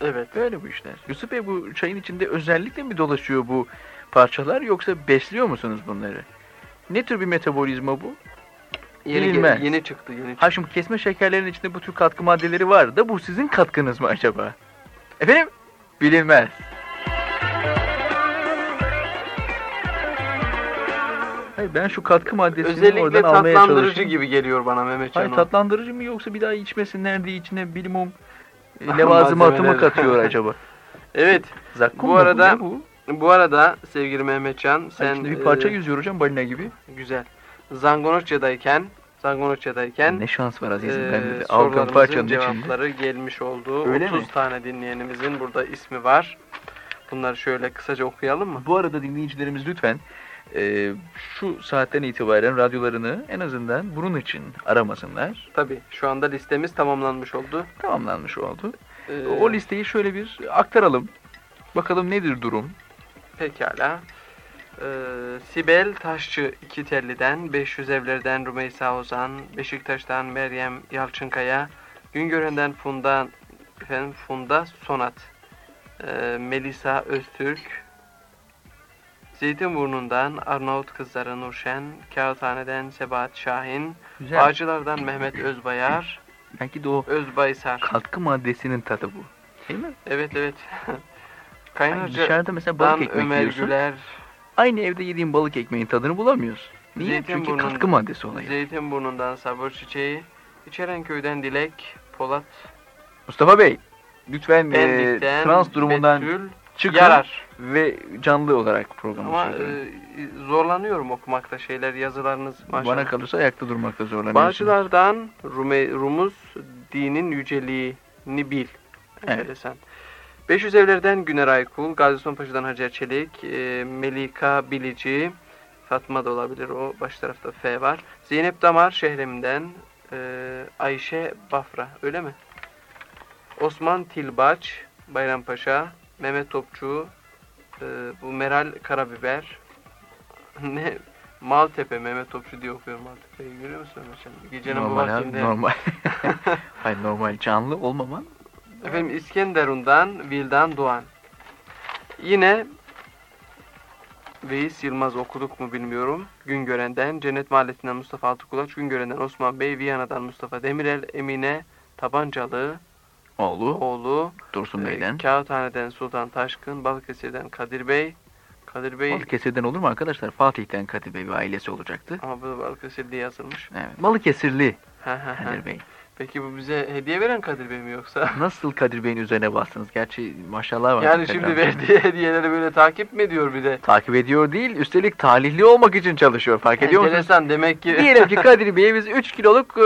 Evet. Böyle bu işler. Yusuf Bey bu çayın içinde özellikle mi dolaşıyor bu parçalar yoksa besliyor musunuz bunları? Ne tür bir metabolizma bu? Yeni, yeni çıktı. Yeni çıktı. Ha şimdi kesme şekerlerin içinde bu tür katkı maddeleri var da bu sizin katkınız mı acaba? Efendim? Bilinmez. Hayır ben şu katkı maddesini Özellikle oradan almaya tatlandırıcı çalışıyorum. gibi geliyor bana Mehmetcan. Hayır tatlandırıcı mı yoksa bir daha içmesinler diye içine bilimum e, levazımatı mı katıyor acaba? Evet. Zakkum Bu arada- ne bu? Bu arada sevgili Mehmetcan Sen, içinde bir parça e, yüzüyor hocam balina gibi. güzel. Zangonoçya'dayken Zangonoçya'dayken ne şans var azizim e, bende de. Sorularımızın parçanın içinde. cevapları gelmiş olduğu Öyle 30 mi? tane dinleyenimizin burada ismi var. Bunları şöyle kısaca okuyalım mı? Bu arada dinleyicilerimiz lütfen e, şu saatten itibaren radyolarını en azından bunun için aramasınlar. Tabii şu anda listemiz tamamlanmış oldu. Tamamlanmış oldu. Ee, O listeyi şöyle bir aktaralım. Bakalım nedir durum? Pekala. Ee, Sibel Taşçı iki Telli'den, 500 evlerden Rümeysa Ozan, Beşiktaş'tan Meryem Yalçınkaya, Güngören'den Funda, efendim, Funda Sonat, ee, Melisa Öztürk, Zeytinburnu'ndan Arnavut kızları Nurşen, Kağıthane'den Sebahat Şahin, Güzel. Ağacılar'dan Mehmet Özbayar, Belki de o Özbaysar. katkı maddesinin tadı bu. Değil mi? Evet evet. Hani Kaynarca'dan dışarıda mesela balık ekmek Ömer yiyorsun. Güler, Aynı evde yediğin balık ekmeğin tadını bulamıyorsun. Niye? Çünkü Zeytinburnu'ndan- katkı maddesi olayı. Zeytinburnu'ndan Sabır Çiçeği, İçerenköy'den Dilek, Polat, Mustafa Bey, lütfen e, trans durumundan Betül, çıkın Yarar. ve canlı olarak programı Ama e, zorlanıyorum okumakta şeyler, yazılarınız maşallah. Bana kalırsa ayakta durmakta zorlanıyorsun. Bağcılardan Rume, Rumuz dinin yüceliğini bil. Evet. Enteresan. 500 evlerden Güner Aykul, Gazi Osman Paşa'dan Hacer Çelik, e, Melika Bilici, Fatma da olabilir o, baş tarafta F var. Zeynep Damar Şehrem'den, e, Ayşe Bafra, öyle mi? Osman Tilbaç, Bayrampaşa, Mehmet Topçu, e, bu Meral Karabiber, ne? Maltepe, Mehmet Topçu diye okuyorum Maltepe'yi görüyor musun? Gecenin bu normal abi, vaktinde. normal. Hayır normal canlı olmaman. Efendim İskenderun'dan Vildan Doğan. Yine Veys Yılmaz okuduk mu bilmiyorum. Güngören'den Cennet Mahallesi'nden Mustafa Altıkulaç, Güngören'den Osman Bey, Viyana'dan Mustafa Demirel, Emine Tabancalı, Oğlu oğlu, Dursun e, Bey'den. Kağıthane'den Sultan Taşkın, Balıkesir'den Kadir Bey, Kadir Bey, Balıkesir'den olur mu arkadaşlar? Fatih'ten Kadir Bey ve ailesi olacaktı. ama bu Balıkesir diye yazılmış. Evet. Balıkesirli. Kadir Bey. Peki bu bize hediye veren Kadir Bey mi yoksa? Nasıl Kadir Bey'in üzerine bastınız? Gerçi maşallah var. Yani şimdi verdiği hediyeleri böyle takip mi ediyor bir de? Takip ediyor değil, üstelik talihli olmak için çalışıyor. Fark ediyor musunuz? Enteresan demek ki. Diyelim ki Kadir Bey'e biz 3 kiloluk e,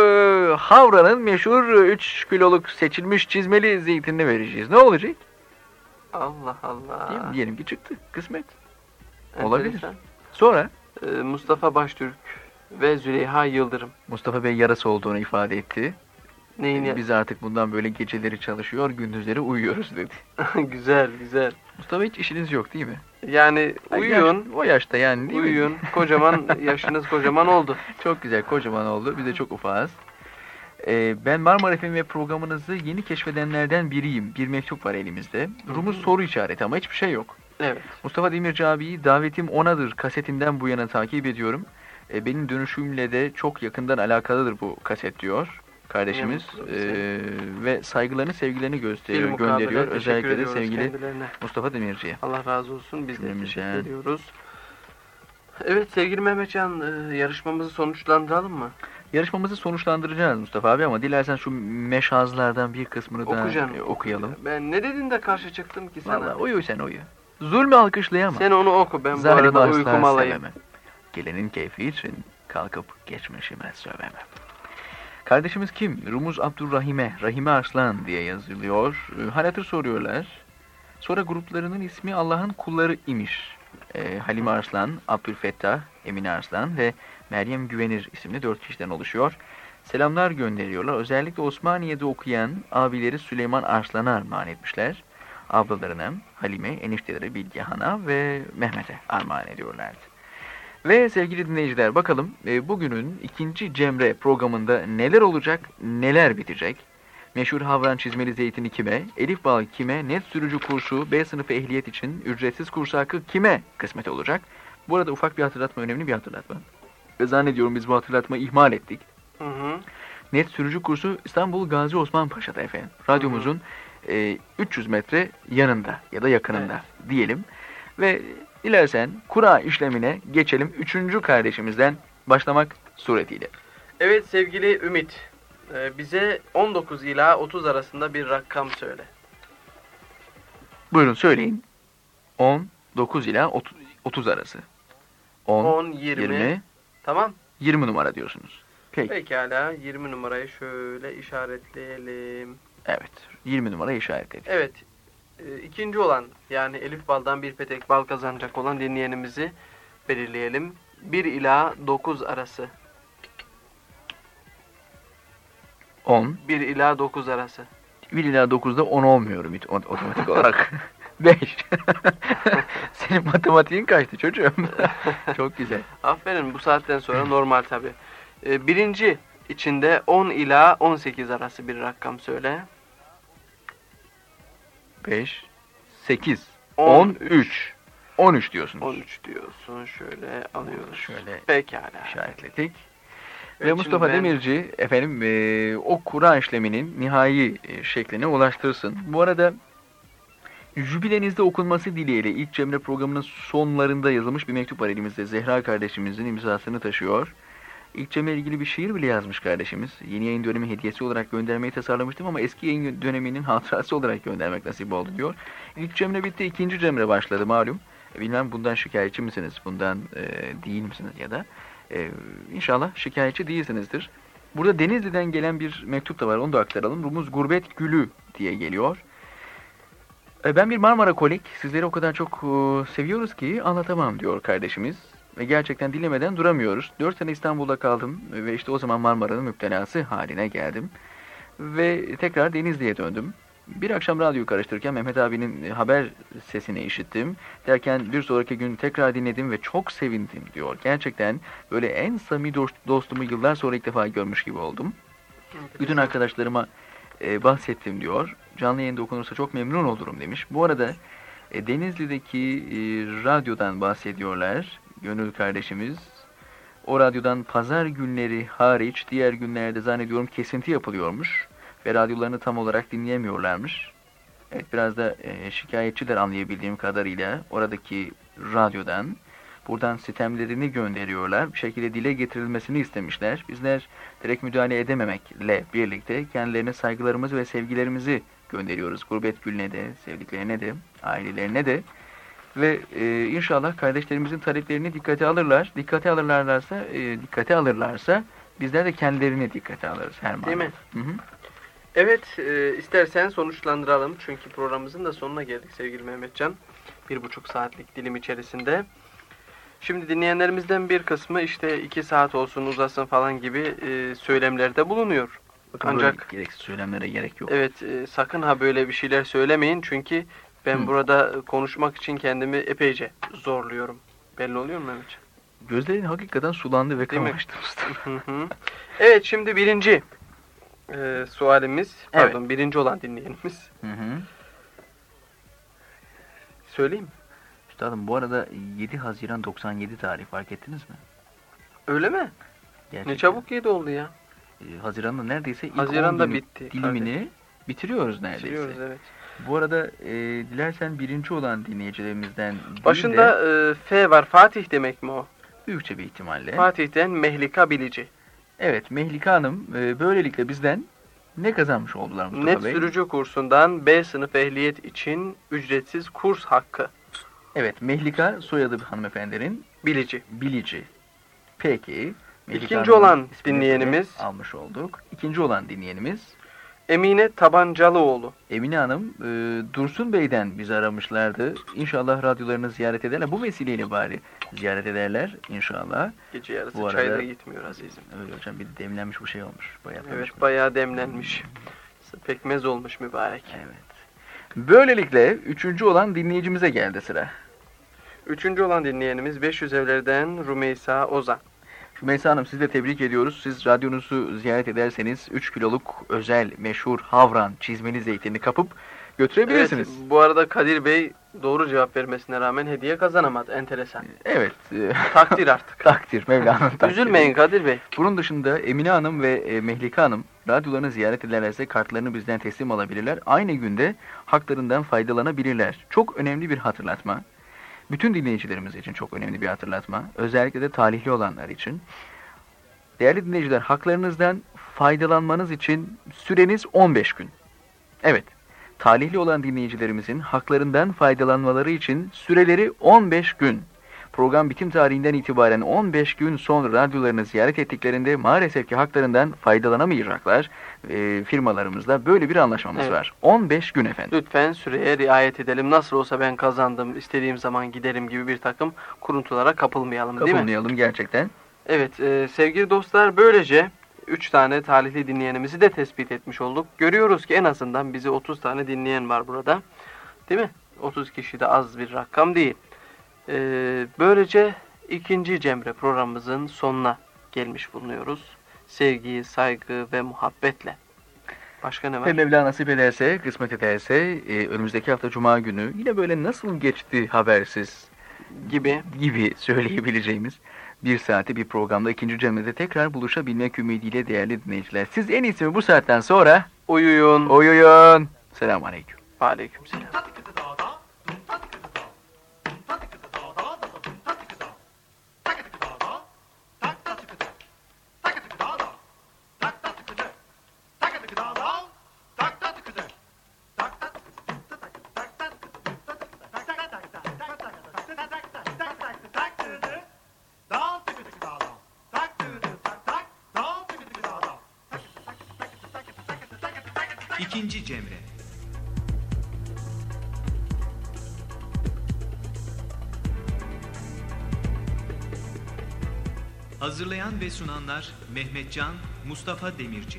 Havra'nın meşhur 3 kiloluk seçilmiş çizmeli zeytinini vereceğiz. Ne olacak? Allah Allah. Diyelim, diyelim ki çıktı. Kısmet. olabilir. Enteresan. Sonra Ee, Mustafa Baştürk ve Züleyha Yıldırım. Mustafa Bey yarası olduğunu ifade etti. Neyini? Biz artık bundan böyle geceleri çalışıyor, gündüzleri uyuyoruz dedi. güzel güzel. Mustafa hiç işiniz yok değil mi? Yani uyuyun. yaş- o yaşta yani değil mi? Uyuyun. Kocaman yaşınız kocaman oldu. Çok güzel, kocaman oldu. Biz de çok ufağız. Ee, ben Marmara FM ve programınızı yeni keşfedenlerden biriyim. Bir mektup var elimizde. Rumuz soru işareti ama hiçbir şey yok. Evet. Mustafa Demirci abiyi davetim onadır kasetinden bu yana takip ediyorum. E, benim dönüşümle de çok yakından alakalıdır bu kaset diyor kardeşimiz. E, ve saygılarını sevgilerini gösteriyor, Bilmukabele gönderiyor. Özellikle de sevgili. Mustafa Demirci'ye. Allah razı olsun. Biz de teşekkür ediyoruz. Evet sevgili Mehmetcan e, yarışmamızı sonuçlandıralım mı? Yarışmamızı sonuçlandıracağız Mustafa abi ama dilersen şu meşazlardan bir kısmını da okuyalım. Ben ne dedin de karşı çıktım ki sana? Valla uyu sen uyu. Zulmü alkışlayamam. Sen onu oku ben bu Zalim arada asla uykumu alayım. sevemem. Gelenin keyfi için kalkıp geçmişime sövemem. Kardeşimiz kim? Rumuz Abdurrahime, Rahime Arslan diye yazılıyor. Ee, Hal hatır soruyorlar. Sonra gruplarının ismi Allah'ın kulları imiş. Ee, Halime Arslan, Abdülfettah, Emine Arslan ve Meryem Güvenir isimli dört kişiden oluşuyor. Selamlar gönderiyorlar. Özellikle Osmaniye'de okuyan abileri Süleyman Arslan'a armağan etmişler. Ablalarına Halime, enişteleri Bilgehan'a ve Mehmet'e armağan ediyorlardı. Ve sevgili dinleyiciler bakalım e, bugünün ikinci Cemre programında neler olacak, neler bitecek? Meşhur Havran Çizmeli Zeytini kime? Elif Bal kime? Net sürücü kursu B sınıfı ehliyet için ücretsiz kurs hakkı kime kısmet olacak? Bu arada ufak bir hatırlatma, önemli bir hatırlatma. Ve zannediyorum biz bu hatırlatmayı ihmal ettik. Hı hı. Net sürücü kursu İstanbul Gazi Osman Paşa'da efendim. Radyomuzun e, 300 metre yanında ya da yakınında diyelim. Ve dilersen kura işlemine geçelim. Üçüncü kardeşimizden başlamak suretiyle. Evet sevgili Ümit. e, bize 19 ila 30 arasında bir rakam söyle. Buyurun söyleyin. 10, 9 ila 30, 30 arası. 10, 10, 20. 20, Tamam. 20 numara diyorsunuz. Peki. Pekala 20 numarayı şöyle işaretleyelim. Evet. 20 numara işaretledik. Evet. E, ikinci olan yani Elif Bal'dan bir petek bal kazanacak olan dinleyenimizi belirleyelim. 1 ila 9 arası. 10. 1 ila 9 arası. 1 ila 9'da 10 olmuyorum hiç ot- otomatik olarak. 5. Senin matematiğin kaçtı çocuğum? Çok güzel. Aferin bu saatten sonra normal tabi. Ee, birinci içinde 10 ila 18 arası bir rakam söyle. 5, 8, 10, 13. 13 diyorsunuz. 13 diyorsun. Şöyle alıyoruz. Şöyle Pekala. işaretledik. Ve Mustafa şimdi ben- Demirci efendim e, o kura işleminin nihai e, şekline ulaştırsın. Bu arada jübilenizde okunması dileğiyle ilk Cemre programının sonlarında yazılmış bir mektup var elimizde. Zehra kardeşimizin imzasını taşıyor. İlk Cemre ile ilgili bir şiir bile yazmış kardeşimiz. Yeni yayın dönemi hediyesi olarak göndermeyi tasarlamıştım ama eski yayın döneminin hatırası olarak göndermek nasip oldu diyor. İlk Cemre bitti, ikinci Cemre başladı malum. E, Bilmem bundan şikayetçi misiniz, bundan e, değil misiniz ya da e, inşallah şikayetçi değilsinizdir. Burada Denizli'den gelen bir mektup da var, onu da aktaralım. Rumuz Gurbet Gülü diye geliyor. E, ben bir Marmara Kolik, sizleri o kadar çok e, seviyoruz ki anlatamam diyor kardeşimiz. Ve gerçekten dilemeden duramıyoruz. 4 sene İstanbul'da kaldım ve işte o zaman Marmara'nın müptelası haline geldim. Ve tekrar Denizli'ye döndüm. Bir akşam radyoyu karıştırırken Mehmet abinin haber sesini işittim. Derken bir sonraki gün tekrar dinledim ve çok sevindim diyor. Gerçekten böyle en samimi dost- dostumu yıllar sonra ilk defa görmüş gibi oldum. Bütün arkadaşlarıma e, bahsettim diyor. Canlı yayında okunursa çok memnun olurum demiş. Bu arada e, Denizli'deki e, radyodan bahsediyorlar. Gönül kardeşimiz. O radyodan pazar günleri hariç diğer günlerde zannediyorum kesinti yapılıyormuş. Ve radyolarını tam olarak dinleyemiyorlarmış. Evet biraz da e, şikayetçiler anlayabildiğim kadarıyla oradaki radyodan. Buradan sistemlerini gönderiyorlar. Bir şekilde dile getirilmesini istemişler. Bizler direkt müdahale edememekle birlikte kendilerine saygılarımızı ve sevgilerimizi gönderiyoruz. Gurbet Gülü'ne de, sevdiklerine de, ailelerine de. Ve e, inşallah kardeşlerimizin taleplerini dikkate alırlar. Dikkate alırlarsa, e, dikkate alırlarsa bizler de kendilerini dikkate alırız her Değil mi? Hı hı. Evet, e, istersen sonuçlandıralım. Çünkü programımızın da sonuna geldik sevgili Mehmetcan. Bir buçuk saatlik dilim içerisinde. Şimdi dinleyenlerimizden bir kısmı işte iki saat olsun uzasın falan gibi e, söylemlerde bulunuyor. Bakın Ancak- gereksiz söylemlere gerek yok. Evet, e, sakın ha böyle bir şeyler söylemeyin. Çünkü ben Hı. burada konuşmak için kendimi epeyce zorluyorum. Belli oluyor mu Mehmetcan? Gözlerin hakikaten sulandı ve kamaştı evet, şimdi birinci e, sualimiz, Evet. pardon birinci olan dinleyenimiz. Hı hı. Söyleyeyim mi? Üstadım bu arada 7 Haziran 97 tarih fark ettiniz mi? Öyle mi? Gerçekten. Ne çabuk yedi oldu ya. Ee, Haziran'da neredeyse ilk Haziran'da 10 günü bitti. dilimini bitiriyoruz neredeyse. Bitiriyoruz evet. Bu arada e, dilersen birinci olan dinleyicilerimizden değil de Başında e, F var. Fatih demek mi o? büyükçe bir ihtimalle. Fatih'ten Mehlika Bilici. Evet Mehlika Hanım e, böylelikle bizden ne kazanmış oldular Mustafa Net Bey? sürücü kursundan B sınıf ehliyet için ücretsiz kurs hakkı. Evet Mehlika soyadı hanımefendinin Bilici. bilici. Peki. Mehlika İkinci olan dinleyenimiz- almış olduk. İkinci olan dinleyenimiz Emine Tabancalıoğlu. Emine Hanım e, Dursun Bey'den bizi aramışlardı. İnşallah radyolarını ziyaret ederler. Bu vesileyle bari ziyaret ederler inşallah. Gece yarısı Bu arada- çay da gitmiyor azizim. Öyle hocam bir de demlenmiş bu şey olmuş. Bayatlamış Evet mı? bayağı demlenmiş. Pekmez olmuş mübarek. Evet. Böylelikle üçüncü olan dinleyicimize geldi sıra. Üçüncü olan dinleyenimiz 500 evlerden Rumeysa Ozan. Rümeysa Hanım sizi de tebrik ediyoruz. Siz radyonuzu ziyaret ederseniz 3 kiloluk özel meşhur Havran çizmeli zeytini kapıp götürebilirsiniz. Evet, bu arada Kadir Bey doğru cevap vermesine rağmen hediye kazanamadı. Enteresan. Evet. e, Takdir artık. takdir Mevla'nın takdiri. Üzülmeyin Kadir Bey. Bunun dışında Emine Hanım ve e, Mehlika Hanım radyolarını ziyaret ederlerse kartlarını bizden teslim alabilirler. Aynı günde haklarından faydalanabilirler. Çok önemli bir hatırlatma. Bütün dinleyicilerimiz için çok önemli bir hatırlatma. Özellikle de talihli olanlar için. Değerli dinleyiciler, haklarınızdan faydalanmanız için süreniz 15 gün. Evet, talihli olan dinleyicilerimizin haklarından faydalanmaları için süreleri 15 gün. Program bitim tarihinden itibaren 15 gün sonra radyolarını ziyaret ettiklerinde maalesef ki haklarından faydalanamayacaklar. E, firmalarımızla böyle bir anlaşmamız Evet. var. 15 gün efendim. Lütfen süreye riayet edelim. Nasıl olsa ben kazandım, istediğim zaman giderim gibi bir takım kuruntulara kapılmayalım değil mi? Kapılmayalım gerçekten. Evet e, sevgili dostlar böylece 3 tane talihli dinleyenimizi de tespit etmiş olduk. Görüyoruz ki en azından bizi 30 tane dinleyen var burada. Değil mi? 30 kişi de az bir rakam değil. E, böylece ikinci Cemre programımızın sonuna gelmiş bulunuyoruz. Sevgi, saygı ve muhabbetle. Başka ne var? Mevla nasip ederse, kısmet ederse e, önümüzdeki hafta Cuma günü yine böyle nasıl geçti habersiz Gibi. gibi söyleyebileceğimiz bir saati bir programda ikinci cemrede tekrar buluşabilmek ümidiyle değerli dinleyiciler. Siz en iyisi bu saatten sonra Uyuyun. uyuyun. Selamun Aleyküm. Aleykümselam. İkinci Hazırlayan ve sunanlar Mehmetcan, Mustafa Demirci